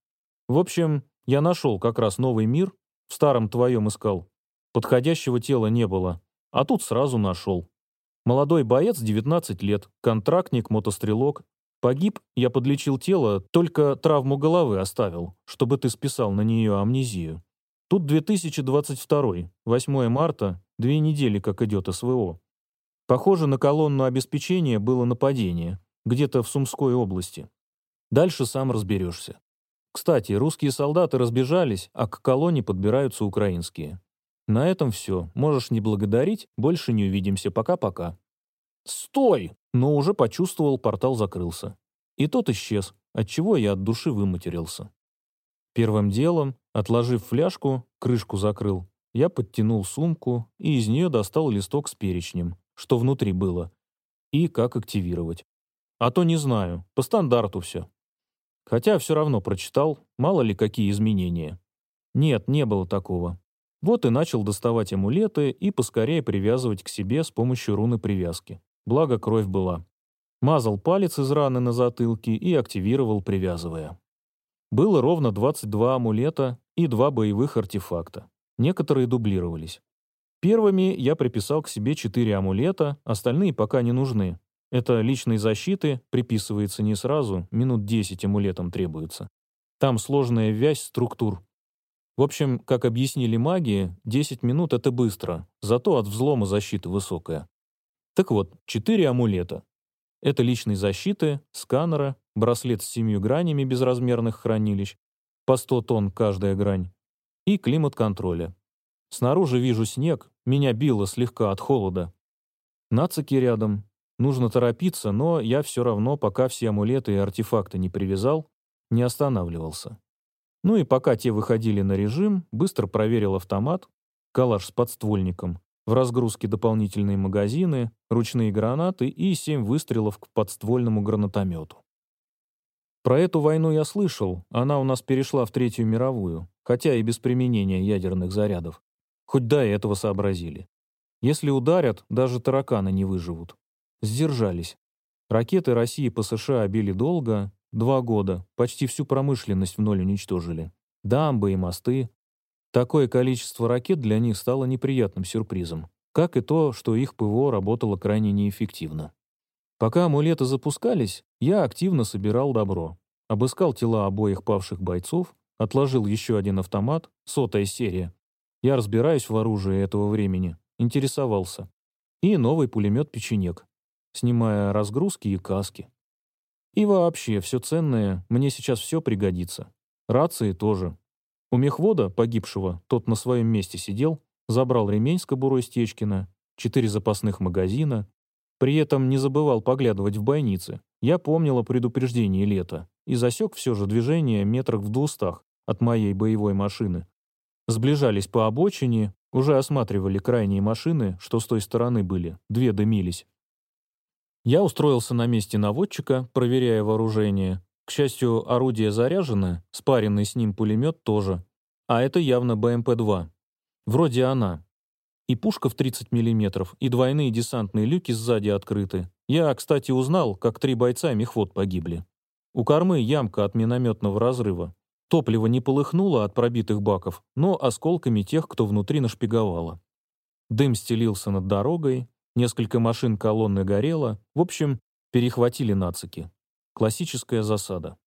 В общем, я нашел как раз новый мир, в старом твоем искал. Подходящего тела не было, а тут сразу нашел. Молодой боец, 19 лет, контрактник, мотострелок. Погиб, я подлечил тело, только травму головы оставил, чтобы ты списал на нее амнезию. Тут 2022, 8 марта, две недели как идет СВО. Похоже, на колонну обеспечения было нападение, где-то в Сумской области. Дальше сам разберешься. Кстати, русские солдаты разбежались, а к колонне подбираются украинские. На этом все. Можешь не благодарить, больше не увидимся. Пока-пока. Стой! Но уже почувствовал, портал закрылся. И тот исчез, отчего я от души выматерился. Первым делом, отложив фляжку, крышку закрыл, я подтянул сумку и из нее достал листок с перечнем, что внутри было, и как активировать. А то не знаю, по стандарту все. Хотя все равно прочитал, мало ли какие изменения. Нет, не было такого. Вот и начал доставать амулеты и поскорее привязывать к себе с помощью руны привязки. Благо кровь была. Мазал палец из раны на затылке и активировал, привязывая. Было ровно 22 амулета и два боевых артефакта. Некоторые дублировались. Первыми я приписал к себе 4 амулета, остальные пока не нужны, это личной защиты приписывается не сразу, минут 10 амулетам требуется. Там сложная вязь структур. В общем, как объяснили маги, 10 минут — это быстро, зато от взлома защита высокая. Так вот, 4 амулета. Это личной защиты, сканера, браслет с семью гранями безразмерных хранилищ, по 100 тонн каждая грань, и климат-контроля. Снаружи вижу снег, меня било слегка от холода. Нацики рядом, нужно торопиться, но я все равно, пока все амулеты и артефакты не привязал, не останавливался. Ну и пока те выходили на режим, быстро проверил автомат, калаш с подствольником, в разгрузке дополнительные магазины, ручные гранаты и семь выстрелов к подствольному гранатомету. Про эту войну я слышал, она у нас перешла в Третью мировую, хотя и без применения ядерных зарядов. Хоть до этого сообразили. Если ударят, даже тараканы не выживут. Сдержались. Ракеты России по США били долго, два года, почти всю промышленность в ноль уничтожили. Дамбы и мосты. Такое количество ракет для них стало неприятным сюрпризом, как и то, что их ПВО работало крайне неэффективно. Пока амулеты запускались, я активно собирал добро. Обыскал тела обоих павших бойцов, отложил еще один автомат, сотая серия. Я разбираюсь в оружии этого времени, интересовался. И новый пулемет «Печенек», снимая разгрузки и каски. И вообще, все ценное, мне сейчас все пригодится. Рации тоже. У мехвода, погибшего, тот на своем месте сидел, забрал ремень с кобурой Стечкина, четыре запасных магазина, при этом не забывал поглядывать в бойницы. Я помнил о предупреждении лета и засек все же движение метрах в двустах от моей боевой машины. Сближались по обочине, уже осматривали крайние машины, что с той стороны были, две дымились. Я устроился на месте наводчика, проверяя вооружение. К счастью, орудие заряжено, спаренный с ним пулемет тоже. А это явно БМП-2. Вроде она, и пушка в 30 мм, и двойные десантные люки сзади открыты. Я, кстати, узнал, как три бойца мехвод погибли. У кормы ямка от минометного разрыва. Топливо не полыхнуло от пробитых баков, но осколками тех, кто внутри нашпиговало. Дым стелился над дорогой, несколько машин колонны горело. В общем, перехватили нацики. Классическая засада.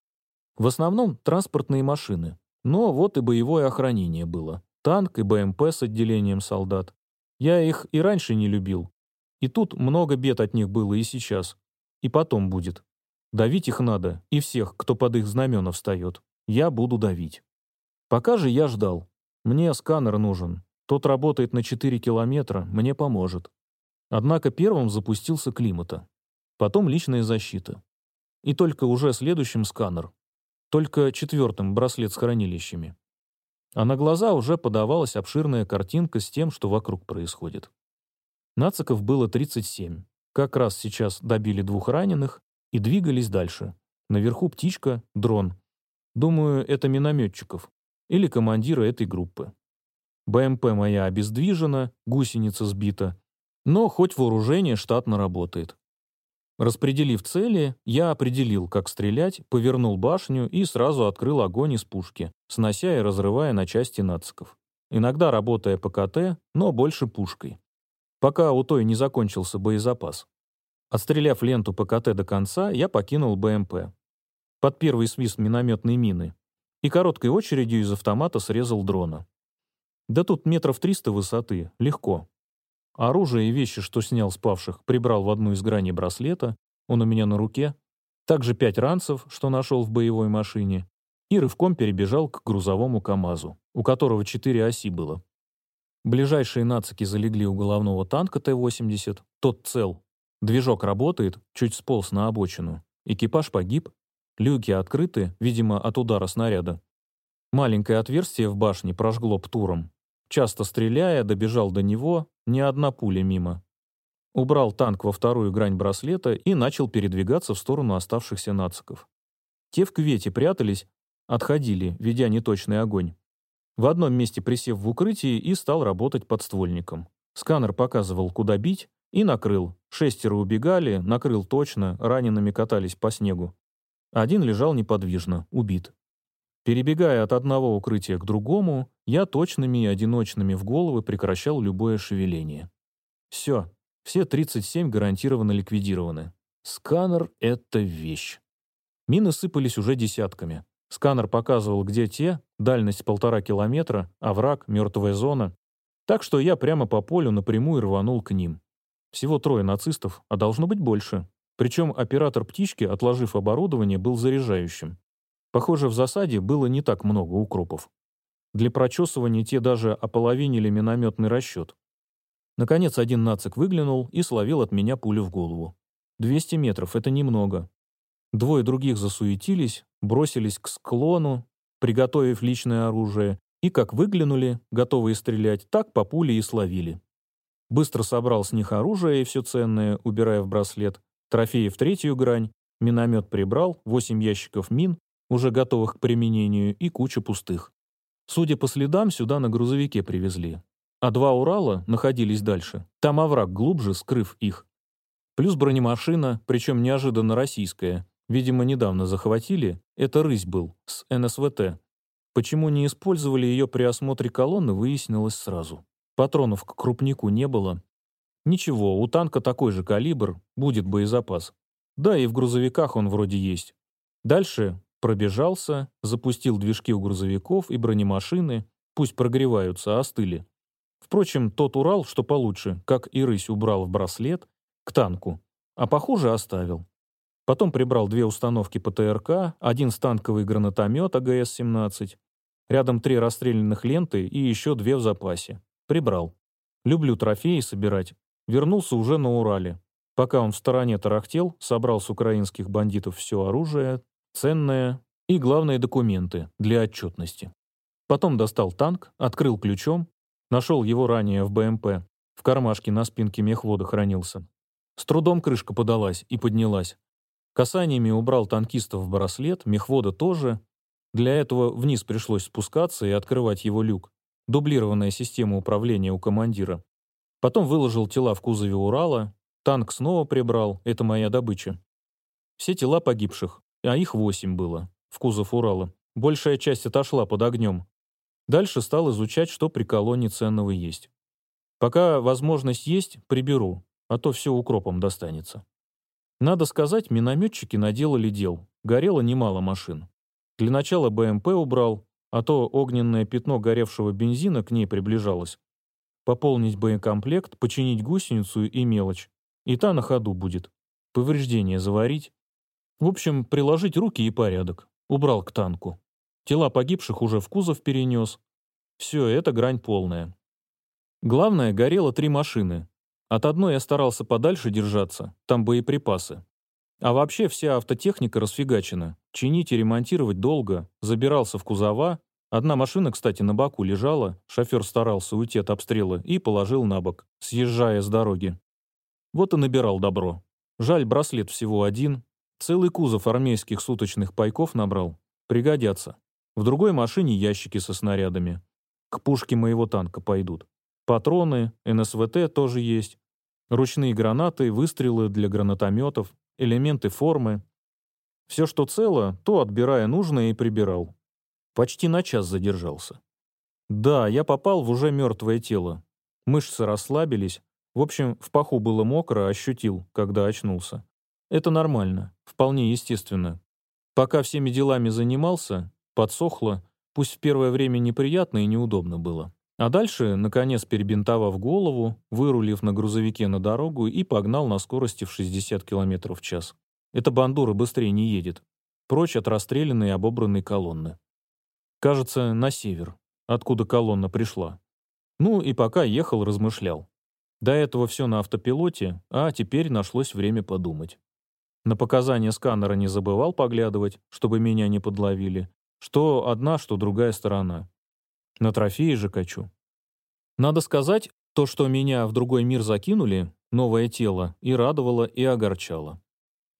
В основном транспортные машины. Но вот и боевое охранение было. Танк и БМП с отделением солдат. Я их и раньше не любил. И тут много бед от них было и сейчас. И потом будет. Давить их надо, и всех, кто под их знамена встает. Я буду давить. Пока же я ждал. Мне сканер нужен. Тот работает на 4 километра, мне поможет. Однако первым запустился климата. Потом личная защита. И только уже следующим сканер. Только четвертым браслет с хранилищами. А на глаза уже подавалась обширная картинка с тем, что вокруг происходит. Нациков было 37. Как раз сейчас добили двух раненых и двигались дальше. Наверху птичка, дрон. Думаю, это минометчиков. Или командира этой группы. БМП моя обездвижена, гусеница сбита. Но хоть вооружение штатно работает. Распределив цели, я определил, как стрелять, повернул башню и сразу открыл огонь из пушки, снося и разрывая на части нациков. Иногда работая по КТ, но больше пушкой. Пока у той не закончился боезапас. Отстреляв ленту по КТ до конца, я покинул БМП. Под первый свист минометной мины. И короткой очередью из автомата срезал дрона. Да тут метров триста высоты, легко. Оружие и вещи, что снял с павших, прибрал в одну из граней браслета, он у меня на руке. Также пять ранцев, что нашел в боевой машине. И рывком перебежал к грузовому КАМАЗу, у которого четыре оси было. Ближайшие нацики залегли у головного танка Т-80. Тот цел. Движок работает, чуть сполз на обочину. Экипаж погиб. Люки открыты, видимо, от удара снаряда. Маленькое отверстие в башне прожгло птуром. Часто стреляя, добежал до него, ни одна пуля мимо. Убрал танк во вторую грань браслета и начал передвигаться в сторону оставшихся нациков. Те в квете прятались, отходили, ведя неточный огонь. В одном месте присев в укрытии и стал работать подствольником. Сканер показывал, куда бить, и накрыл. Шестеро убегали, накрыл точно, ранеными катались по снегу. Один лежал неподвижно, убит. Перебегая от одного укрытия к другому, я точными и одиночными в головы прекращал любое шевеление. Все, все 37 гарантированно ликвидированы. Сканер — это вещь. Мины сыпались уже десятками. Сканер показывал, где те, дальность полтора километра, овраг, мертвая зона. Так что я прямо по полю напрямую рванул к ним. Всего трое нацистов, а должно быть больше. Причем оператор птички, отложив оборудование, был заряжающим. Похоже, в засаде было не так много укропов. Для прочесывания те даже ополовинили минометный расчет. Наконец один нацик выглянул и словил от меня пулю в голову. 200 метров — это немного. Двое других засуетились, бросились к склону, приготовив личное оружие, и как выглянули, готовые стрелять, так по пуле и словили. Быстро собрал с них оружие и все ценное, убирая в браслет, трофеи в третью грань, миномет прибрал, восемь ящиков мин, уже готовых к применению, и куча пустых. Судя по следам, сюда на грузовике привезли. А два Урала находились дальше. Там овраг глубже, скрыв их. Плюс бронемашина, причем неожиданно российская. Видимо, недавно захватили. Это «Рысь» был, с НСВТ. Почему не использовали ее при осмотре колонны, выяснилось сразу. Патронов к крупнику не было. Ничего, у танка такой же калибр, будет боезапас. Да, и в грузовиках он вроде есть. Дальше пробежался, запустил движки у грузовиков и бронемашины, пусть прогреваются, остыли. Впрочем, тот Урал, что получше, как и рысь убрал в браслет, к танку, а похуже оставил. Потом прибрал две установки ПТРК, один станковый гранатомет АГС-17, рядом три расстрелянных ленты и еще две в запасе. Прибрал. Люблю трофеи собирать. Вернулся уже на Урале. Пока он в стороне тарахтел, собрал с украинских бандитов все оружие, ценное и, главные документы для отчетности. Потом достал танк, открыл ключом, нашел его ранее в БМП, в кармашке на спинке мехвода хранился. С трудом крышка подалась и поднялась. Касаниями убрал танкистов в браслет, мехвода тоже. Для этого вниз пришлось спускаться и открывать его люк. Дублированная система управления у командира. Потом выложил тела в кузове Урала. Танк снова прибрал, это моя добыча. Все тела погибших, а их восемь было, в кузов Урала. Большая часть отошла под огнем. Дальше стал изучать, что при колонне ценного есть. Пока возможность есть, приберу, а то все укропом достанется. Надо сказать, минометчики наделали дел. Горело немало машин. Для начала БМП убрал, а то огненное пятно горевшего бензина к ней приближалось. Пополнить боекомплект, починить гусеницу и мелочь. И та на ходу будет. Повреждения заварить. В общем, приложить руки и порядок. Убрал к танку. Тела погибших уже в кузов перенес. Все, это грань полная. Главное, горело три машины. От одной я старался подальше держаться, там боеприпасы. А вообще вся автотехника расфигачена. Чинить и ремонтировать долго. Забирался в кузова. Одна машина, кстати, на боку лежала. Шофер старался уйти от обстрела и положил на бок, съезжая с дороги. Вот и набирал добро. Жаль, браслет всего один. Целый кузов армейских суточных пайков набрал. Пригодятся. В другой машине ящики со снарядами. К пушке моего танка пойдут. Патроны, НСВТ тоже есть. Ручные гранаты, выстрелы для гранатометов, элементы формы. Все, что цело, то, отбирая нужное, и прибирал. Почти на час задержался. Да, я попал в уже мертвое тело. Мышцы расслабились. В общем, в паху было мокро, ощутил, когда очнулся. Это нормально, вполне естественно. Пока всеми делами занимался, подсохло, пусть в первое время неприятно и неудобно было. А дальше, наконец, перебинтовав голову, вырулив на грузовике на дорогу и погнал на скорости в 60 км в час. Эта бандура быстрее не едет. Прочь от расстрелянной и обобранной колонны. Кажется, на север, откуда колонна пришла. Ну и пока ехал, размышлял. До этого все на автопилоте, а теперь нашлось время подумать. На показания сканера не забывал поглядывать, чтобы меня не подловили. Что одна, что другая сторона. На трофеи же качу. Надо сказать, то, что меня в другой мир закинули, новое тело, и радовало, и огорчало.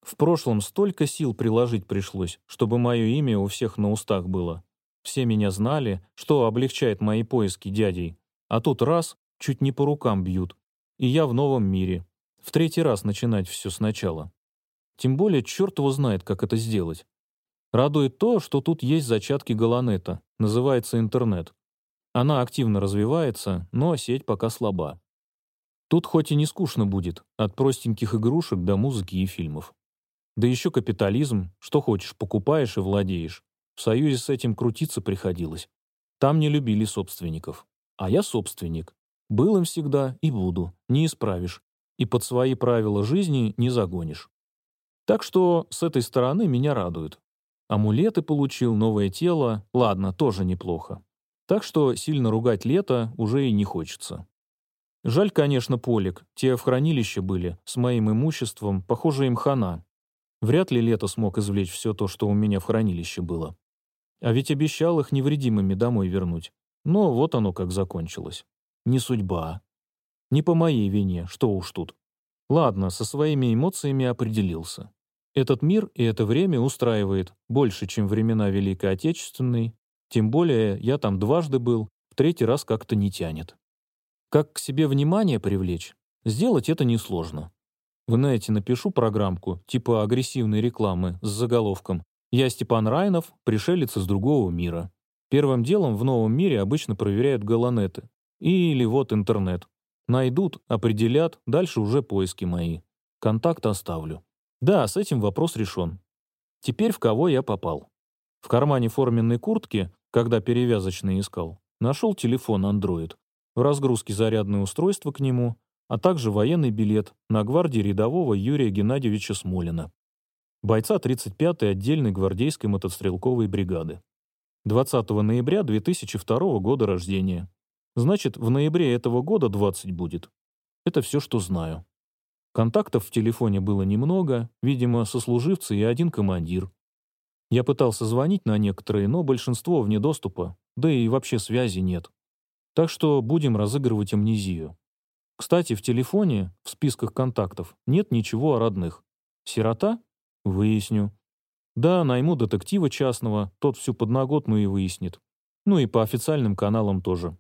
В прошлом столько сил приложить пришлось, чтобы мое имя у всех на устах было. Все меня знали, что облегчает мои поиски дядей. А тут раз, чуть не по рукам бьют. И я в новом мире. В третий раз начинать все сначала. Тем более, черт его знает, как это сделать. Радует то, что тут есть зачатки Галанета, называется интернет. Она активно развивается, но сеть пока слаба. Тут хоть и не скучно будет, от простеньких игрушек до музыки и фильмов. Да еще капитализм, что хочешь, покупаешь и владеешь. В союзе с этим крутиться приходилось. Там не любили собственников. А я собственник. Был им всегда и буду, не исправишь. И под свои правила жизни не загонишь. Так что с этой стороны меня радует. Амулеты получил, новое тело, ладно, тоже неплохо. Так что сильно ругать лето уже и не хочется. Жаль, конечно, полик. Те в хранилище были, с моим имуществом, похоже, им хана. Вряд ли Лето смог извлечь все то, что у меня в хранилище было. А ведь обещал их невредимыми домой вернуть. Но вот оно как закончилось. Не судьба. Не по моей вине, что уж тут. Ладно, со своими эмоциями определился. Этот мир и это время устраивает больше, чем времена Великой Отечественной, тем более я там дважды был, в третий раз как-то не тянет. Как к себе внимание привлечь? Сделать это несложно. В нете напишу программку, типа агрессивной рекламы, с заголовком «Я Степан Райнов, пришелец из другого мира». Первым делом в новом мире обычно проверяют галанеты. Или вот интернет. Найдут, определят, дальше уже поиски мои. Контакт оставлю. Да, с этим вопрос решен. Теперь в кого я попал? В кармане форменной куртки, когда перевязочный искал, нашел телефон Android, в разгрузке зарядное устройство к нему, а также военный билет на гвардии рядового Юрия Геннадьевича Смолина, бойца 35-й отдельной гвардейской мотострелковой бригады. 20 ноября 2002 года рождения. Значит, в ноябре этого года 20 будет. Это все, что знаю. Контактов в телефоне было немного, видимо, сослуживцы и один командир. Я пытался звонить на некоторые, но большинство вне доступа, да и вообще связи нет. Так что будем разыгрывать амнезию. Кстати, в телефоне, в списках контактов, нет ничего о родных. Сирота? Выясню. Да, найму детектива частного, тот всю подноготную и выяснит. Ну и по официальным каналам тоже.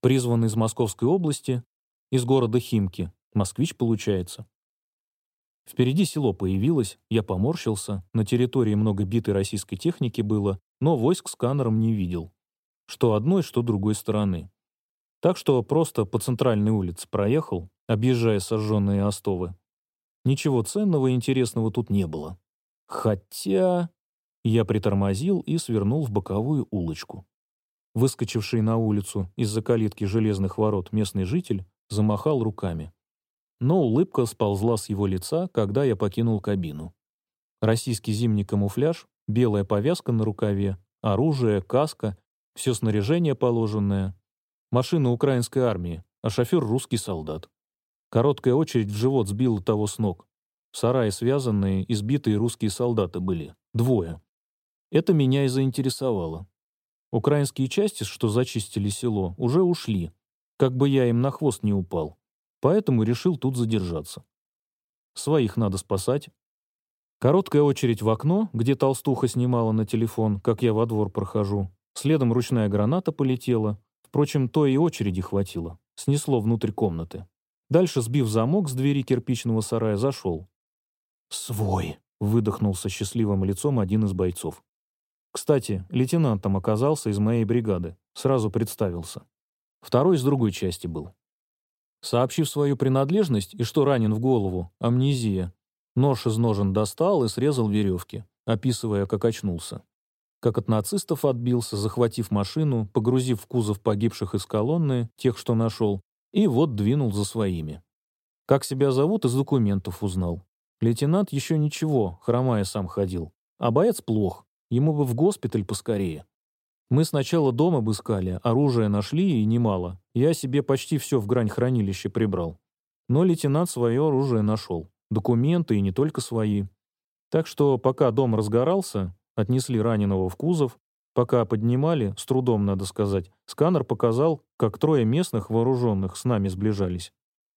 Призван из Московской области, из города Химки, Москвич получается. Впереди село появилось, я поморщился, на территории много битой российской техники было, но войск сканером не видел. Что одной, что другой стороны. Так что просто по центральной улице проехал, объезжая сожженные остовы. Ничего ценного и интересного тут не было. Хотя... Я притормозил и свернул в боковую улочку. Выскочивший на улицу из-за калитки железных ворот местный житель замахал руками но улыбка сползла с его лица, когда я покинул кабину. Российский зимний камуфляж, белая повязка на рукаве, оружие, каска, все снаряжение положенное. Машина украинской армии, а шофер русский солдат. Короткая очередь в живот сбила того с ног. В сарае связанные, избитые русские солдаты были. Двое. Это меня и заинтересовало. Украинские части, что зачистили село, уже ушли. Как бы я им на хвост не упал поэтому решил тут задержаться. Своих надо спасать. Короткая очередь в окно, где толстуха снимала на телефон, как я во двор прохожу. Следом ручная граната полетела. Впрочем, то и очереди хватило. Снесло внутрь комнаты. Дальше, сбив замок с двери кирпичного сарая, зашел. «Свой!» — выдохнул со счастливым лицом один из бойцов. Кстати, лейтенантом оказался из моей бригады. Сразу представился. Второй из другой части был. Сообщив свою принадлежность и что ранен в голову, амнезия, нож из ножен достал и срезал веревки, описывая, как очнулся. Как от нацистов отбился, захватив машину, погрузив в кузов погибших из колонны, тех, что нашел, и вот двинул за своими. Как себя зовут, из документов узнал. Лейтенант еще ничего, хромая сам ходил. А боец плох, ему бы в госпиталь поскорее. Мы сначала дом обыскали, оружие нашли и немало. Я себе почти все в грань хранилища прибрал. Но лейтенант свое оружие нашел. Документы и не только свои. Так что пока дом разгорался, отнесли раненого в кузов, пока поднимали, с трудом надо сказать, сканер показал, как трое местных вооруженных с нами сближались.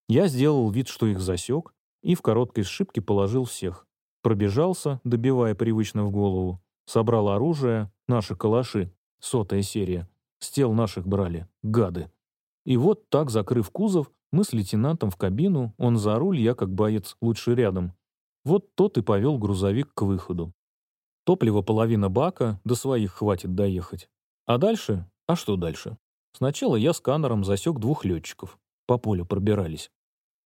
Я сделал вид, что их засек, и в короткой сшибке положил всех. Пробежался, добивая привычно в голову, собрал оружие, наши калаши, Сотая серия. С тел наших брали. Гады. И вот так, закрыв кузов, мы с лейтенантом в кабину, он за руль, я как боец, лучше рядом. Вот тот и повел грузовик к выходу. Топливо половина бака, до своих хватит доехать. А дальше? А что дальше? Сначала я сканером засек двух летчиков. По полю пробирались.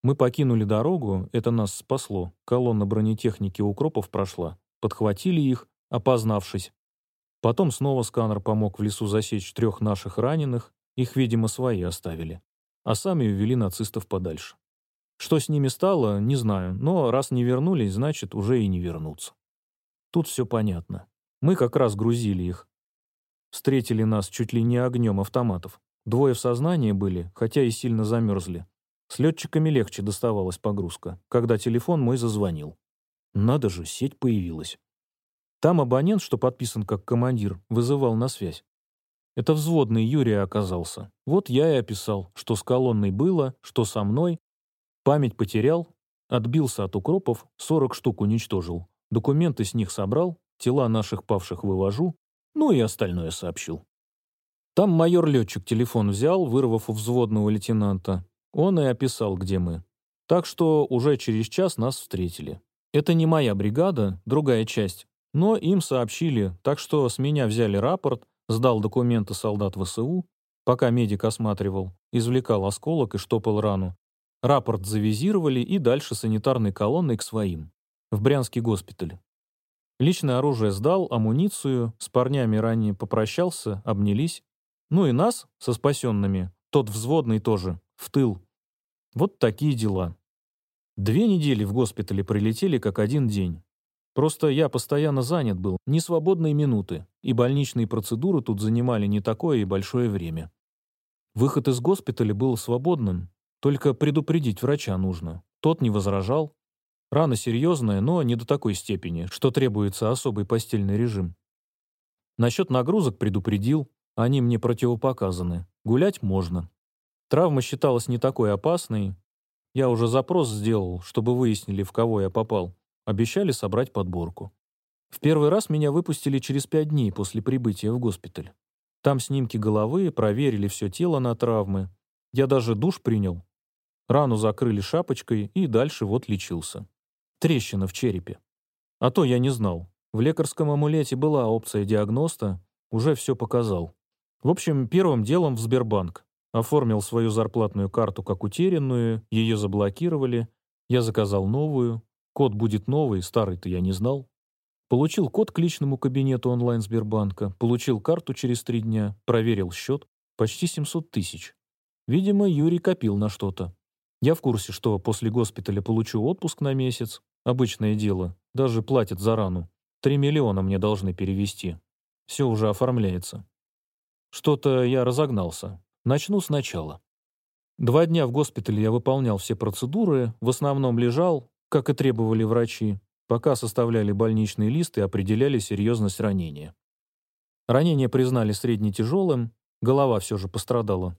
Мы покинули дорогу, это нас спасло. Колонна бронетехники укропов прошла. Подхватили их, опознавшись, Потом снова сканер помог в лесу засечь трех наших раненых, их, видимо, свои оставили, а сами увели нацистов подальше. Что с ними стало, не знаю, но раз не вернулись, значит, уже и не вернутся. Тут все понятно. Мы как раз грузили их. Встретили нас чуть ли не огнем автоматов. Двое в сознании были, хотя и сильно замерзли. С летчиками легче доставалась погрузка, когда телефон мой зазвонил. Надо же, сеть появилась. Там абонент, что подписан как командир, вызывал на связь. Это взводный Юрий оказался. Вот я и описал, что с колонной было, что со мной. Память потерял, отбился от укропов, 40 штук уничтожил. Документы с них собрал, тела наших павших вывожу, ну и остальное сообщил. Там майор-летчик телефон взял, вырвав у взводного лейтенанта. Он и описал, где мы. Так что уже через час нас встретили. Это не моя бригада, другая часть. Но им сообщили, так что с меня взяли рапорт, Сдал документы солдат ВСУ, пока медик осматривал, извлекал осколок и штопал рану. Рапорт завизировали и дальше санитарной колонной к своим. В Брянский госпиталь. Личное оружие сдал, амуницию, с парнями ранее попрощался, обнялись. Ну и нас, со спасенными, тот взводный тоже, в тыл. Вот такие дела. Две недели в госпитале прилетели как один день. Просто я постоянно занят был, ни свободные минуты, и больничные процедуры тут занимали не такое и большое время. Выход из госпиталя был свободным, только предупредить врача нужно. Тот не возражал. Рана серьезная, но не до такой степени, что требуется особый постельный режим. Насчет нагрузок предупредил, они мне противопоказаны. Гулять можно. Травма считалась не такой опасной. Я уже запрос сделал, чтобы выяснили, в кого я попал. Обещали собрать подборку. В первый раз меня выпустили через пять дней после прибытия в госпиталь. Там снимки головы, проверили все тело на травмы. Я даже душ принял. Рану закрыли шапочкой и дальше вот лечился. Трещина в черепе. А то я не знал. В лекарском амулете была опция диагноста, уже все показал. В общем, первым делом в Сбербанк. Оформил свою зарплатную карту как утерянную, ее заблокировали. Я заказал новую, Код будет новый, старый-то я не знал. Получил код к личному кабинету онлайн Сбербанка, получил карту через три дня, проверил счет. Почти 700 тысяч. Видимо, Юрий копил на что-то. Я в курсе, что после госпиталя получу отпуск на месяц. Обычное дело. Даже платят за рану. Три миллиона мне должны перевести. Все уже оформляется. Что-то я разогнался. Начну сначала. Два дня в госпитале я выполнял все процедуры, в основном лежал, как и требовали врачи, пока составляли больничный лист и определяли серьезность ранения. Ранение признали средне-тяжелым, голова все же пострадала.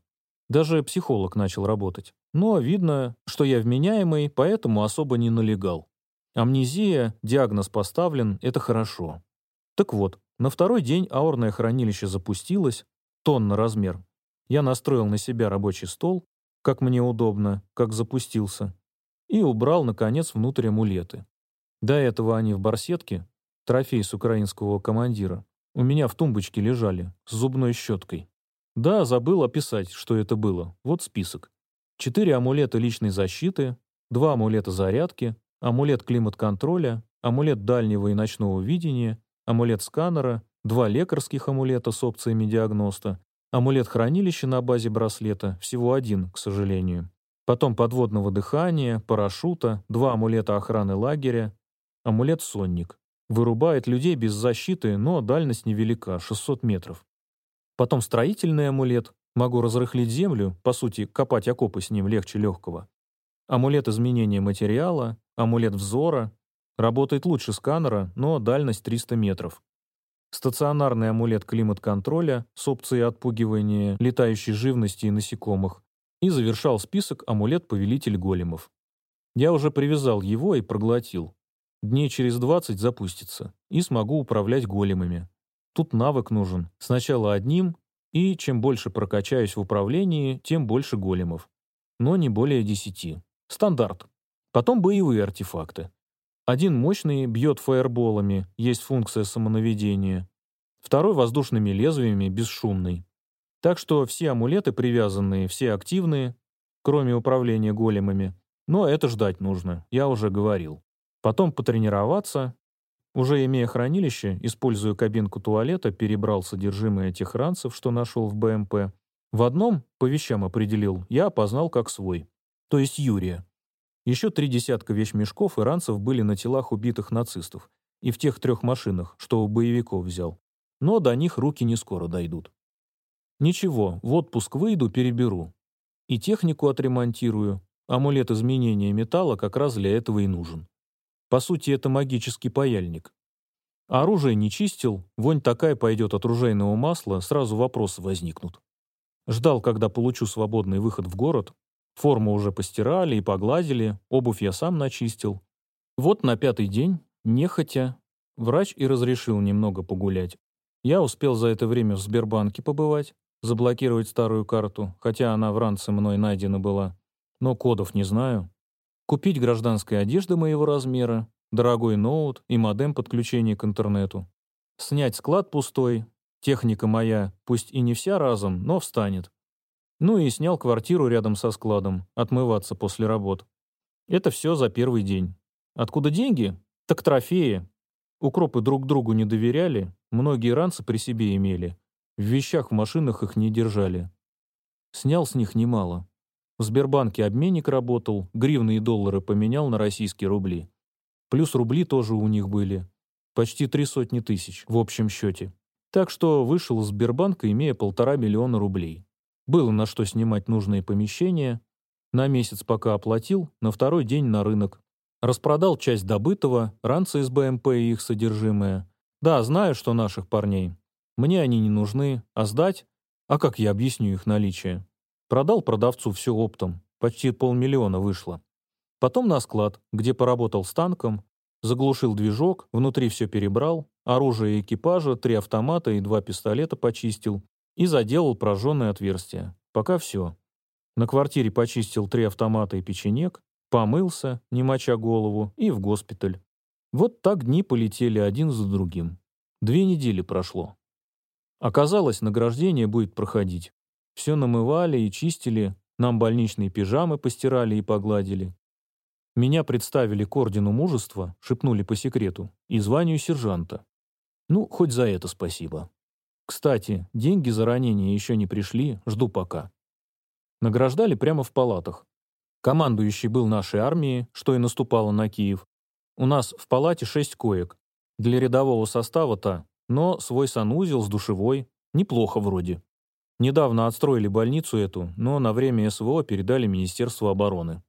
Даже психолог начал работать. Но видно, что я вменяемый, поэтому особо не налегал. Амнезия, диагноз поставлен, это хорошо. Так вот, на второй день аурное хранилище запустилось, тонна размер. Я настроил на себя рабочий стол, как мне удобно, как запустился и убрал, наконец, внутрь амулеты. До этого они в барсетке, трофей с украинского командира, у меня в тумбочке лежали, с зубной щеткой. Да, забыл описать, что это было. Вот список. Четыре амулета личной защиты, два амулета зарядки, амулет климат-контроля, амулет дальнего и ночного видения, амулет сканера, два лекарских амулета с опциями диагноста, амулет хранилища на базе браслета, всего один, к сожалению, Потом подводного дыхания, парашюта, два амулета охраны лагеря, амулет «Сонник». Вырубает людей без защиты, но дальность невелика, 600 метров. Потом строительный амулет. Могу разрыхлить землю, по сути, копать окопы с ним легче легкого. Амулет изменения материала, амулет взора. Работает лучше сканера, но дальность 300 метров. Стационарный амулет климат-контроля с опцией отпугивания летающей живности и насекомых и завершал список амулет-повелитель големов. Я уже привязал его и проглотил. Дней через 20 запустится, и смогу управлять големами. Тут навык нужен. Сначала одним, и чем больше прокачаюсь в управлении, тем больше големов. Но не более 10. Стандарт. Потом боевые артефакты. Один мощный бьет фаерболами, есть функция самонаведения. Второй воздушными лезвиями, бесшумный. Так что все амулеты привязанные, все активные, кроме управления големами. Но это ждать нужно, я уже говорил. Потом потренироваться. Уже имея хранилище, используя кабинку туалета, перебрал содержимое тех ранцев, что нашел в БМП. В одном, по вещам определил, я опознал как свой. То есть Юрия. Еще три десятка вещмешков и ранцев были на телах убитых нацистов. И в тех трех машинах, что у боевиков взял. Но до них руки не скоро дойдут. Ничего, в отпуск выйду, переберу. И технику отремонтирую. амулет изменения металла как раз для этого и нужен. По сути, это магический паяльник. Оружие не чистил, вонь такая пойдет от ружейного масла, сразу вопросы возникнут. Ждал, когда получу свободный выход в город. Форму уже постирали и погладили, обувь я сам начистил. Вот на пятый день, нехотя, врач и разрешил немного погулять. Я успел за это время в Сбербанке побывать, заблокировать старую карту, хотя она в ранце мной найдена была. Но кодов не знаю. Купить гражданской одежды моего размера, дорогой ноут и модем подключения к интернету. Снять склад пустой, техника моя, пусть и не вся разом, но встанет. Ну и снял квартиру рядом со складом, отмываться после работ. Это все за первый день. Откуда деньги? Так трофеи. Укропы друг другу не доверяли, многие ранцы при себе имели. В вещах в машинах их не держали. Снял с них немало. В Сбербанке обменник работал, гривны и доллары поменял на российские рубли. Плюс рубли тоже у них были. Почти три сотни тысяч в общем счете. Так что вышел из Сбербанка, имея полтора миллиона рублей. Было на что снимать нужные помещения. На месяц пока оплатил, на второй день на рынок. Распродал часть добытого, ранцы из БМП и их содержимое. Да, знаю, что наших парней. Мне они не нужны, а сдать? А как я объясню их наличие? Продал продавцу все оптом, почти полмиллиона вышло. Потом на склад, где поработал с танком, заглушил движок, внутри все перебрал, оружие экипажа, три автомата и два пистолета почистил и заделал прожженное отверстие. Пока все. На квартире почистил три автомата и печенек, помылся, не моча голову, и в госпиталь. Вот так дни полетели один за другим. Две недели прошло. Оказалось, награждение будет проходить. Все намывали и чистили, нам больничные пижамы постирали и погладили. Меня представили к ордену мужества, шепнули по секрету, и званию сержанта. Ну, хоть за это спасибо. Кстати, деньги за ранение еще не пришли, жду пока. Награждали прямо в палатах. Командующий был нашей армией, что и наступало на Киев. У нас в палате шесть коек. Для рядового состава-то, но свой санузел с душевой. Неплохо вроде. Недавно отстроили больницу эту, но на время СВО передали Министерству обороны.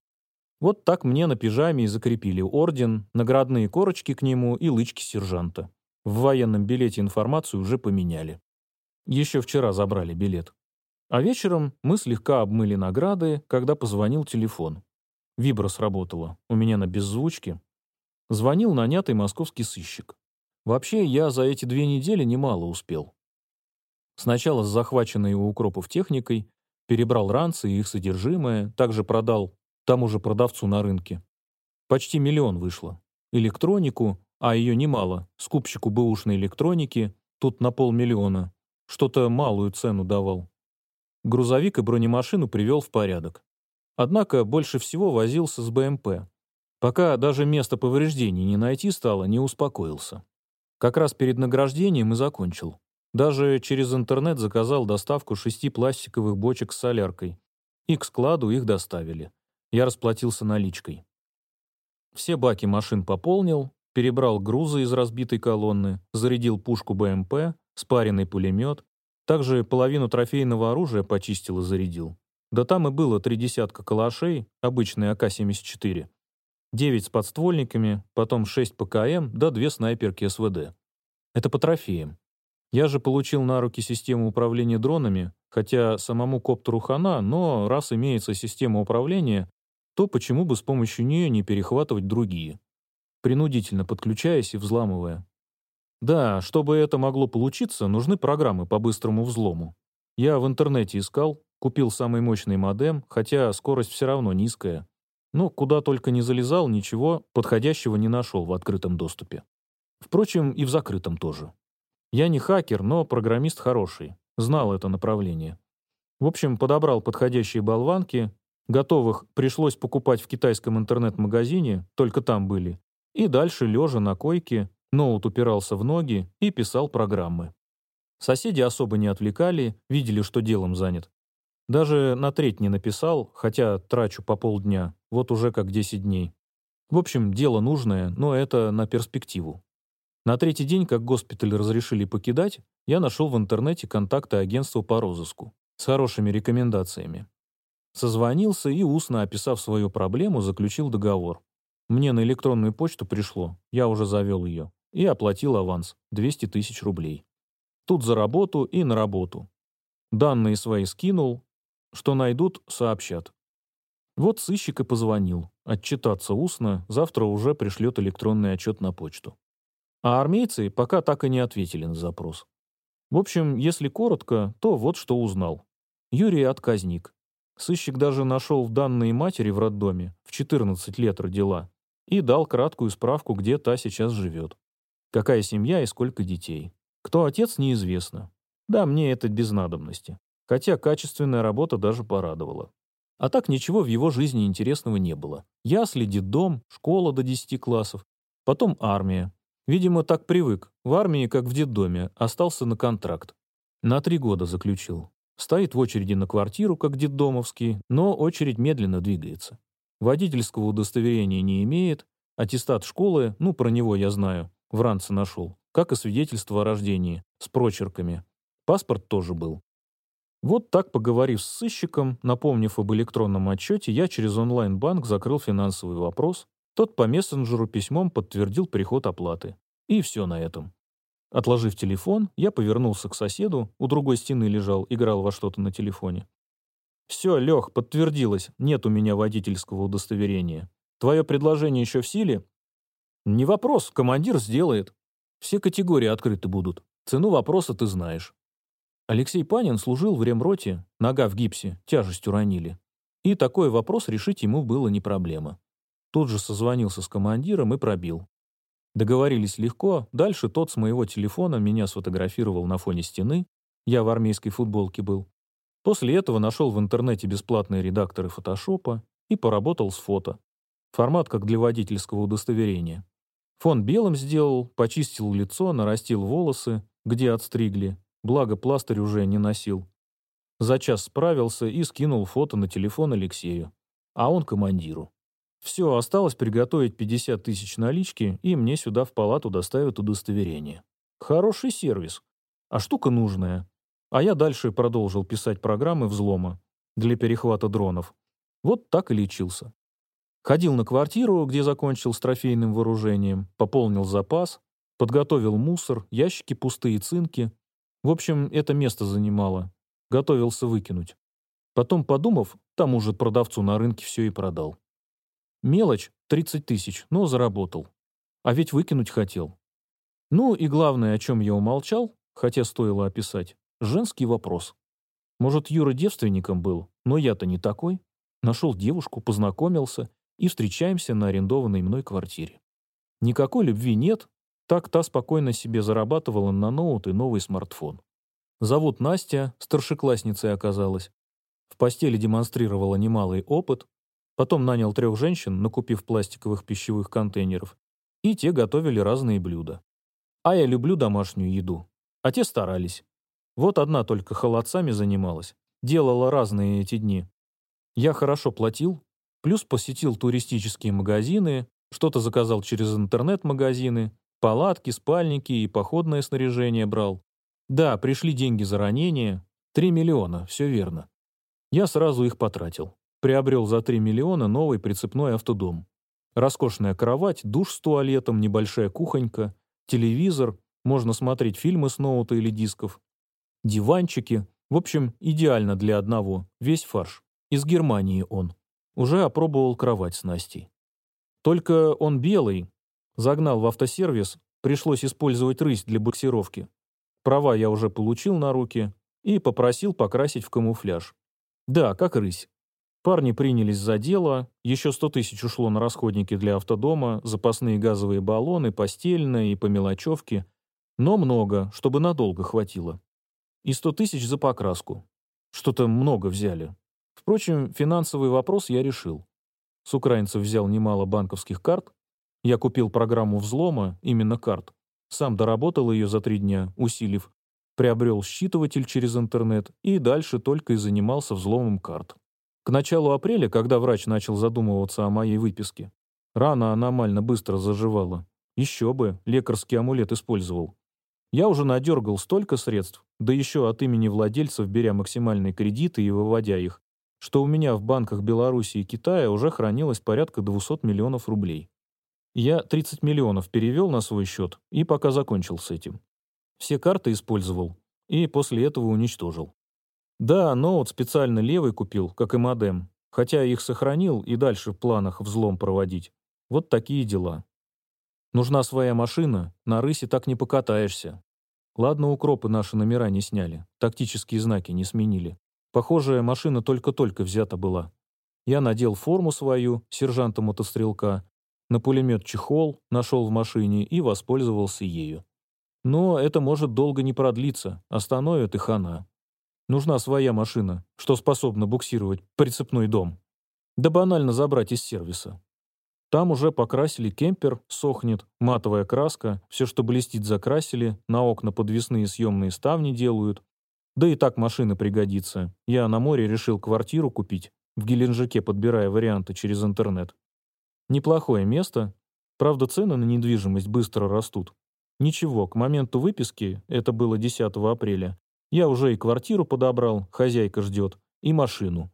Вот так мне на пижаме и закрепили орден, наградные корочки к нему и лычки сержанта. В военном билете информацию уже поменяли. Еще вчера забрали билет. А вечером мы слегка обмыли награды, когда позвонил телефон. Вибра сработала, у меня на беззвучке. Звонил нанятый московский сыщик. Вообще, я за эти две недели немало успел. Сначала с захваченной у укропов техникой, перебрал ранцы и их содержимое, также продал тому же продавцу на рынке. Почти миллион вышло. Электронику, а ее немало, скупщику бэушной электроники, тут на полмиллиона. Что-то малую цену давал. Грузовик и бронемашину привел в порядок. Однако больше всего возился с БМП. Пока даже место повреждений не найти стало, не успокоился. Как раз перед награждением и закончил. Даже через интернет заказал доставку шести пластиковых бочек с соляркой. И к складу их доставили. Я расплатился наличкой. Все баки машин пополнил, перебрал грузы из разбитой колонны, зарядил пушку БМП, спаренный пулемет, также половину трофейного оружия почистил и зарядил. Да там и было три десятка калашей, обычные АК-74. Девять с подствольниками, потом шесть ПКМ, да две снайперки СВД. Это по трофеям. Я же получил на руки систему управления дронами, хотя самому коптеру хана, но раз имеется система управления, то почему бы с помощью нее не перехватывать другие, принудительно подключаясь и взламывая. Да, чтобы это могло получиться, нужны программы по быстрому взлому. Я в интернете искал, купил самый мощный модем, хотя скорость все равно низкая. Но куда только не залезал, ничего подходящего не нашел в открытом доступе. Впрочем, и в закрытом тоже. Я не хакер, но программист хороший, знал это направление. В общем, подобрал подходящие болванки, Готовых пришлось покупать в китайском интернет-магазине, только там были. И дальше, лежа на койке, ноут упирался в ноги и писал программы. Соседи особо не отвлекали, видели, что делом занят. Даже на треть не написал, хотя трачу по полдня, вот уже как 10 дней. В общем, дело нужное, но это на перспективу. На третий день, как госпиталь разрешили покидать, я нашел в интернете контакты агентства по розыску с хорошими рекомендациями. Созвонился и, устно описав свою проблему, заключил договор. Мне на электронную почту пришло, я уже завел ее, и оплатил аванс – 200 тысяч рублей. Тут за работу и на работу. Данные свои скинул, что найдут, сообщат. Вот сыщик и позвонил. Отчитаться устно, завтра уже пришлет электронный отчет на почту. А армейцы пока так и не ответили на запрос. В общем, если коротко, то вот что узнал. Юрий отказник. Сыщик даже нашел данные матери в роддоме, в 14 лет родила, и дал краткую справку, где та сейчас живет. Какая семья и сколько детей. Кто отец, неизвестно. Да, мне это без надобности. Хотя качественная работа даже порадовала. А так ничего в его жизни интересного не было. Ясли, дом, школа до 10 классов, потом армия. Видимо, так привык. В армии, как в детдоме, остался на контракт. На три года заключил. Стоит в очереди на квартиру, как детдомовский, но очередь медленно двигается. Водительского удостоверения не имеет, аттестат школы, ну, про него я знаю, в ранце нашел, как и свидетельство о рождении, с прочерками. Паспорт тоже был. Вот так, поговорив с сыщиком, напомнив об электронном отчете, я через онлайн-банк закрыл финансовый вопрос. Тот по мессенджеру письмом подтвердил приход оплаты. И все на этом. Отложив телефон, я повернулся к соседу, у другой стены лежал, играл во что-то на телефоне. «Все, Лех, подтвердилось, нет у меня водительского удостоверения. Твое предложение еще в силе?» «Не вопрос, командир сделает. Все категории открыты будут. Цену вопроса ты знаешь. Алексей Панин служил в ремроте, нога в гипсе, тяжестью ранили. И такой вопрос решить ему было не проблема. Тут же созвонился с командиром и пробил. Договорились легко, дальше тот с моего телефона меня сфотографировал на фоне стены, я в армейской футболке был. После этого нашел в интернете бесплатные редакторы фотошопа и поработал с фото. Формат как для водительского удостоверения. Фон белым сделал, почистил лицо, нарастил волосы, где отстригли, благо пластырь уже не носил. За час справился и скинул фото на телефон Алексею, а он командиру. Все, осталось приготовить 50 тысяч налички, и мне сюда в палату доставят удостоверение. Хороший сервис. А штука нужная. А я дальше продолжил писать программы взлома для перехвата дронов. Вот так и лечился. Ходил на квартиру, где закончил с трофейным вооружением, пополнил запас, подготовил мусор, ящики пустые цинки, в общем, это место занимало. Готовился выкинуть. Потом, подумав, тому же продавцу на рынке все и продал. Мелочь — 30 тысяч, но заработал. А ведь выкинуть хотел. Ну и главное, о чем я умолчал, хотя стоило описать, женский вопрос. Может, Юра девственником был, но я-то не такой. Нашел девушку, познакомился и встречаемся на арендованной мной квартире. Никакой любви нет, так та спокойно себе зарабатывала на ноут и новый смартфон. Зовут Настя, старшеклассницей оказалась. В постели демонстрировала немалый опыт, потом нанял трех женщин, накупив пластиковых пищевых контейнеров, и те готовили разные блюда. А я люблю домашнюю еду, а те старались. Вот одна только холодцами занималась, делала разные эти дни. Я хорошо платил, плюс посетил туристические магазины, что-то заказал через интернет-магазины, Палатки, спальники и походное снаряжение брал. Да, пришли деньги за ранение. Три миллиона, все верно. Я сразу их потратил. Приобрел за три миллиона новый прицепной автодом. Роскошная кровать, душ с туалетом, небольшая кухонька, телевизор, можно смотреть фильмы с ноута или дисков, диванчики. В общем, идеально для одного, весь фарш. Из Германии он. Уже опробовал кровать с Настей. Только он белый, Загнал в автосервис, пришлось использовать рысь для боксировки. Права я уже получил на руки и попросил покрасить в камуфляж. Да, как рысь. Парни принялись за дело, еще сто тысяч ушло на расходники для автодома, запасные газовые баллоны, постельное и по мелочевке, но много, чтобы надолго хватило. И сто тысяч за покраску. Что-то много взяли. Впрочем, финансовый вопрос я решил. С украинцев взял немало банковских карт, я купил программу взлома, именно карт. Сам доработал ее за три дня, усилив. Приобрел считыватель через интернет и дальше только и занимался взломом карт. К началу апреля, когда врач начал задумываться о моей выписке, рана аномально быстро заживала. Еще бы, лекарский амулет использовал. Я уже надергал столько средств, да еще от имени владельцев беря максимальные кредиты и выводя их. что у меня в банках Беларуси и Китая уже хранилось порядка 200 миллионов рублей. Я 30 миллионов перевел на свой счет и пока закончил с этим. Все карты использовал и после этого уничтожил. Да, ноут специально левый купил, как и модем, хотя их сохранил и дальше в планах взлом проводить. Вот такие дела. Нужна своя машина, на рысе так не покатаешься. Ладно, укропы наши номера не сняли, тактические знаки не сменили. Похоже, машина только-только взята была. Я надел форму свою, сержанта-мотострелка, на пулемет чехол нашел в машине и воспользовался ею. Но это может долго не продлиться, остановит и хана. Нужна своя машина, что способна буксировать прицепной дом. Да банально забрать из сервиса. Там уже покрасили кемпер, сохнет, матовая краска, все, что блестит, закрасили, на окна подвесные съемные ставни делают. Да и так машина пригодится. Я на море решил квартиру купить, в Геленджике подбирая варианты через интернет. Неплохое место. Правда, цены на недвижимость быстро растут. Ничего, к моменту выписки, это было 10 апреля, я уже и квартиру подобрал, хозяйка ждет, и машину.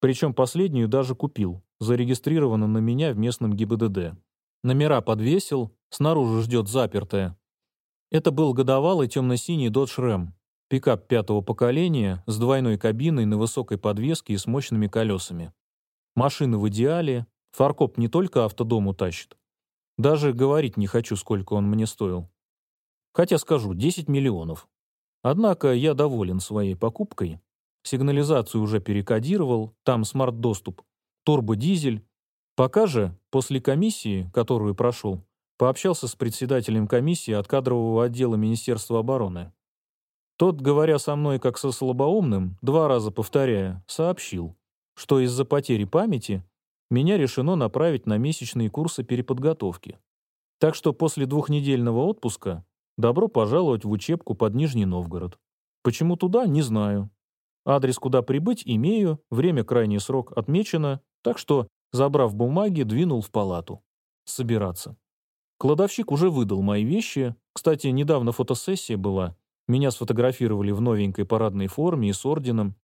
Причем последнюю даже купил, зарегистрирована на меня в местном ГИБДД. Номера подвесил, снаружи ждет запертая. Это был годовалый темно-синий Dodge Ram, пикап пятого поколения с двойной кабиной на высокой подвеске и с мощными колесами. Машина в идеале, фаркоп не только автодом утащит. Даже говорить не хочу, сколько он мне стоил. Хотя скажу, 10 миллионов. Однако я доволен своей покупкой. Сигнализацию уже перекодировал, там смарт-доступ, турбодизель. Пока же, после комиссии, которую прошел, пообщался с председателем комиссии от кадрового отдела Министерства обороны. Тот, говоря со мной как со слабоумным, два раза повторяя, сообщил, что из-за потери памяти меня решено направить на месячные курсы переподготовки. Так что после двухнедельного отпуска Добро пожаловать в учебку под Нижний Новгород. Почему туда, не знаю. Адрес, куда прибыть, имею, время крайний срок отмечено, так что, забрав бумаги, двинул в палату. Собираться. Кладовщик уже выдал мои вещи. Кстати, недавно фотосессия была. Меня сфотографировали в новенькой парадной форме и с орденом.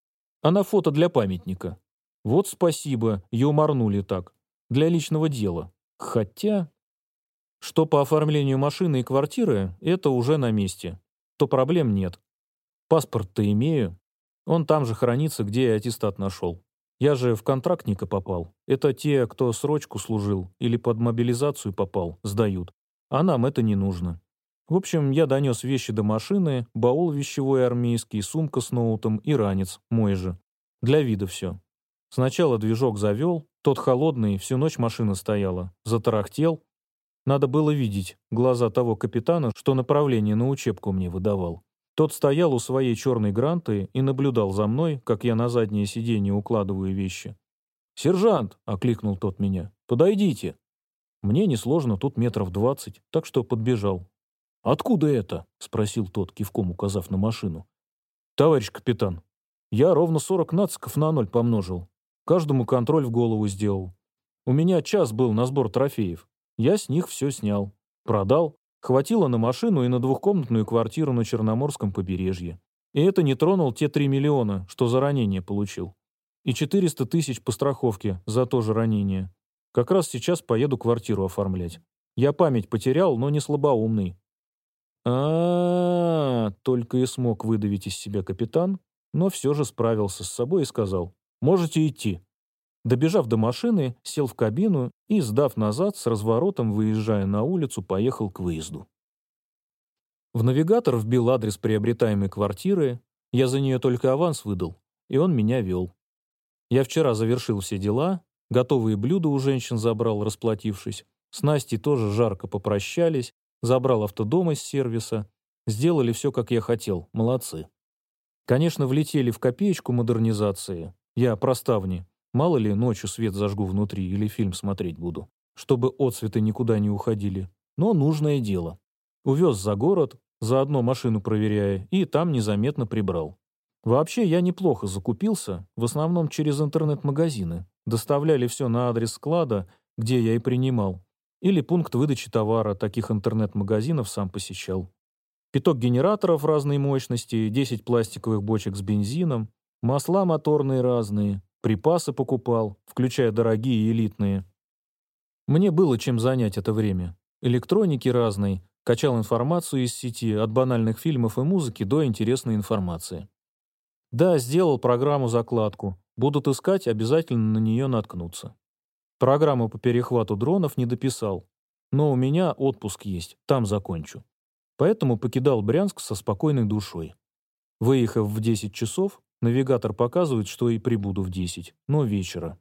А на фото для памятника. Вот спасибо, юморнули так. Для личного дела. Хотя... Что по оформлению машины и квартиры, это уже на месте. То проблем нет. Паспорт-то имею. Он там же хранится, где я аттестат нашел. Я же в контрактника попал. Это те, кто срочку служил или под мобилизацию попал, сдают. А нам это не нужно. В общем, я донес вещи до машины, баул вещевой армейский, сумка с ноутом и ранец, мой же. Для вида все. Сначала движок завел, тот холодный, всю ночь машина стояла. Затарахтел, надо было видеть глаза того капитана, что направление на учебку мне выдавал. Тот стоял у своей черной гранты и наблюдал за мной, как я на заднее сиденье укладываю вещи. «Сержант!» — окликнул тот меня. «Подойдите!» Мне несложно, тут метров двадцать, так что подбежал. «Откуда это?» — спросил тот, кивком указав на машину. «Товарищ капитан, я ровно сорок нациков на ноль помножил. Каждому контроль в голову сделал. У меня час был на сбор трофеев. Я с них все снял. Продал. Хватило на машину и на двухкомнатную квартиру на Черноморском побережье. И это не тронул те 3 миллиона, что за ранение получил. И 400 тысяч по страховке за то же ранение. Как раз сейчас поеду квартиру оформлять. Я память потерял, но не слабоумный. а, только и смог выдавить из себя капитан, но все же справился с собой и сказал, «Можете идти». Добежав до машины, сел в кабину и, сдав назад, с разворотом, выезжая на улицу, поехал к выезду. В навигатор вбил адрес приобретаемой квартиры, я за нее только аванс выдал, и он меня вел. Я вчера завершил все дела, готовые блюда у женщин забрал, расплатившись. С Настей тоже жарко попрощались, забрал автодом из сервиса. Сделали все, как я хотел, молодцы. Конечно, влетели в копеечку модернизации. Я проставни, Мало ли, ночью свет зажгу внутри или фильм смотреть буду, чтобы отцветы никуда не уходили. Но нужное дело. Увез за город, заодно машину проверяя, и там незаметно прибрал. Вообще, я неплохо закупился, в основном через интернет-магазины. Доставляли все на адрес склада, где я и принимал. Или пункт выдачи товара, таких интернет-магазинов сам посещал. Пяток генераторов разной мощности, 10 пластиковых бочек с бензином, Масла моторные разные, припасы покупал, включая дорогие и элитные. Мне было чем занять это время. Электроники разной, качал информацию из сети, от банальных фильмов и музыки до интересной информации. Да, сделал программу-закладку. Будут искать, обязательно на нее наткнуться. Программу по перехвату дронов не дописал. Но у меня отпуск есть, там закончу. Поэтому покидал Брянск со спокойной душой. Выехав в 10 часов, навигатор показывает, что и прибуду в 10, но вечера.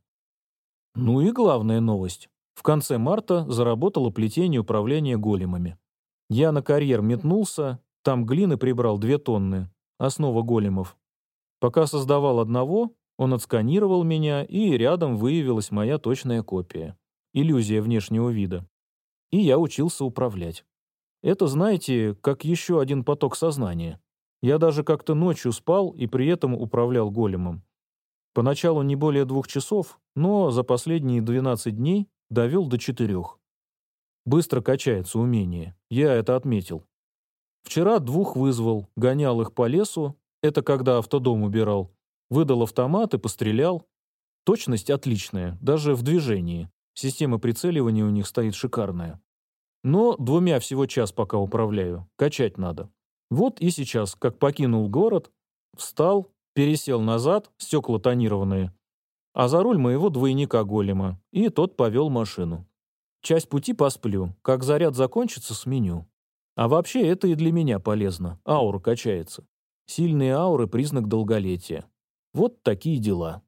Ну и главная новость. В конце марта заработало плетение управления големами. Я на карьер метнулся, там глины прибрал 2 тонны, основа големов. Пока создавал одного, он отсканировал меня, и рядом выявилась моя точная копия. Иллюзия внешнего вида. И я учился управлять. Это, знаете, как еще один поток сознания. Я даже как-то ночью спал и при этом управлял големом. Поначалу не более двух часов, но за последние 12 дней довел до четырех. Быстро качается умение, я это отметил. Вчера двух вызвал, гонял их по лесу, это когда автодом убирал, выдал автомат и пострелял. Точность отличная, даже в движении. Система прицеливания у них стоит шикарная. Но двумя всего час пока управляю, качать надо. Вот и сейчас, как покинул город, встал, пересел назад, стекла тонированные, а за руль моего двойника голема, и тот повел машину. Часть пути посплю, как заряд закончится, сменю. А вообще это и для меня полезно, аура качается. Сильные ауры – признак долголетия. Вот такие дела.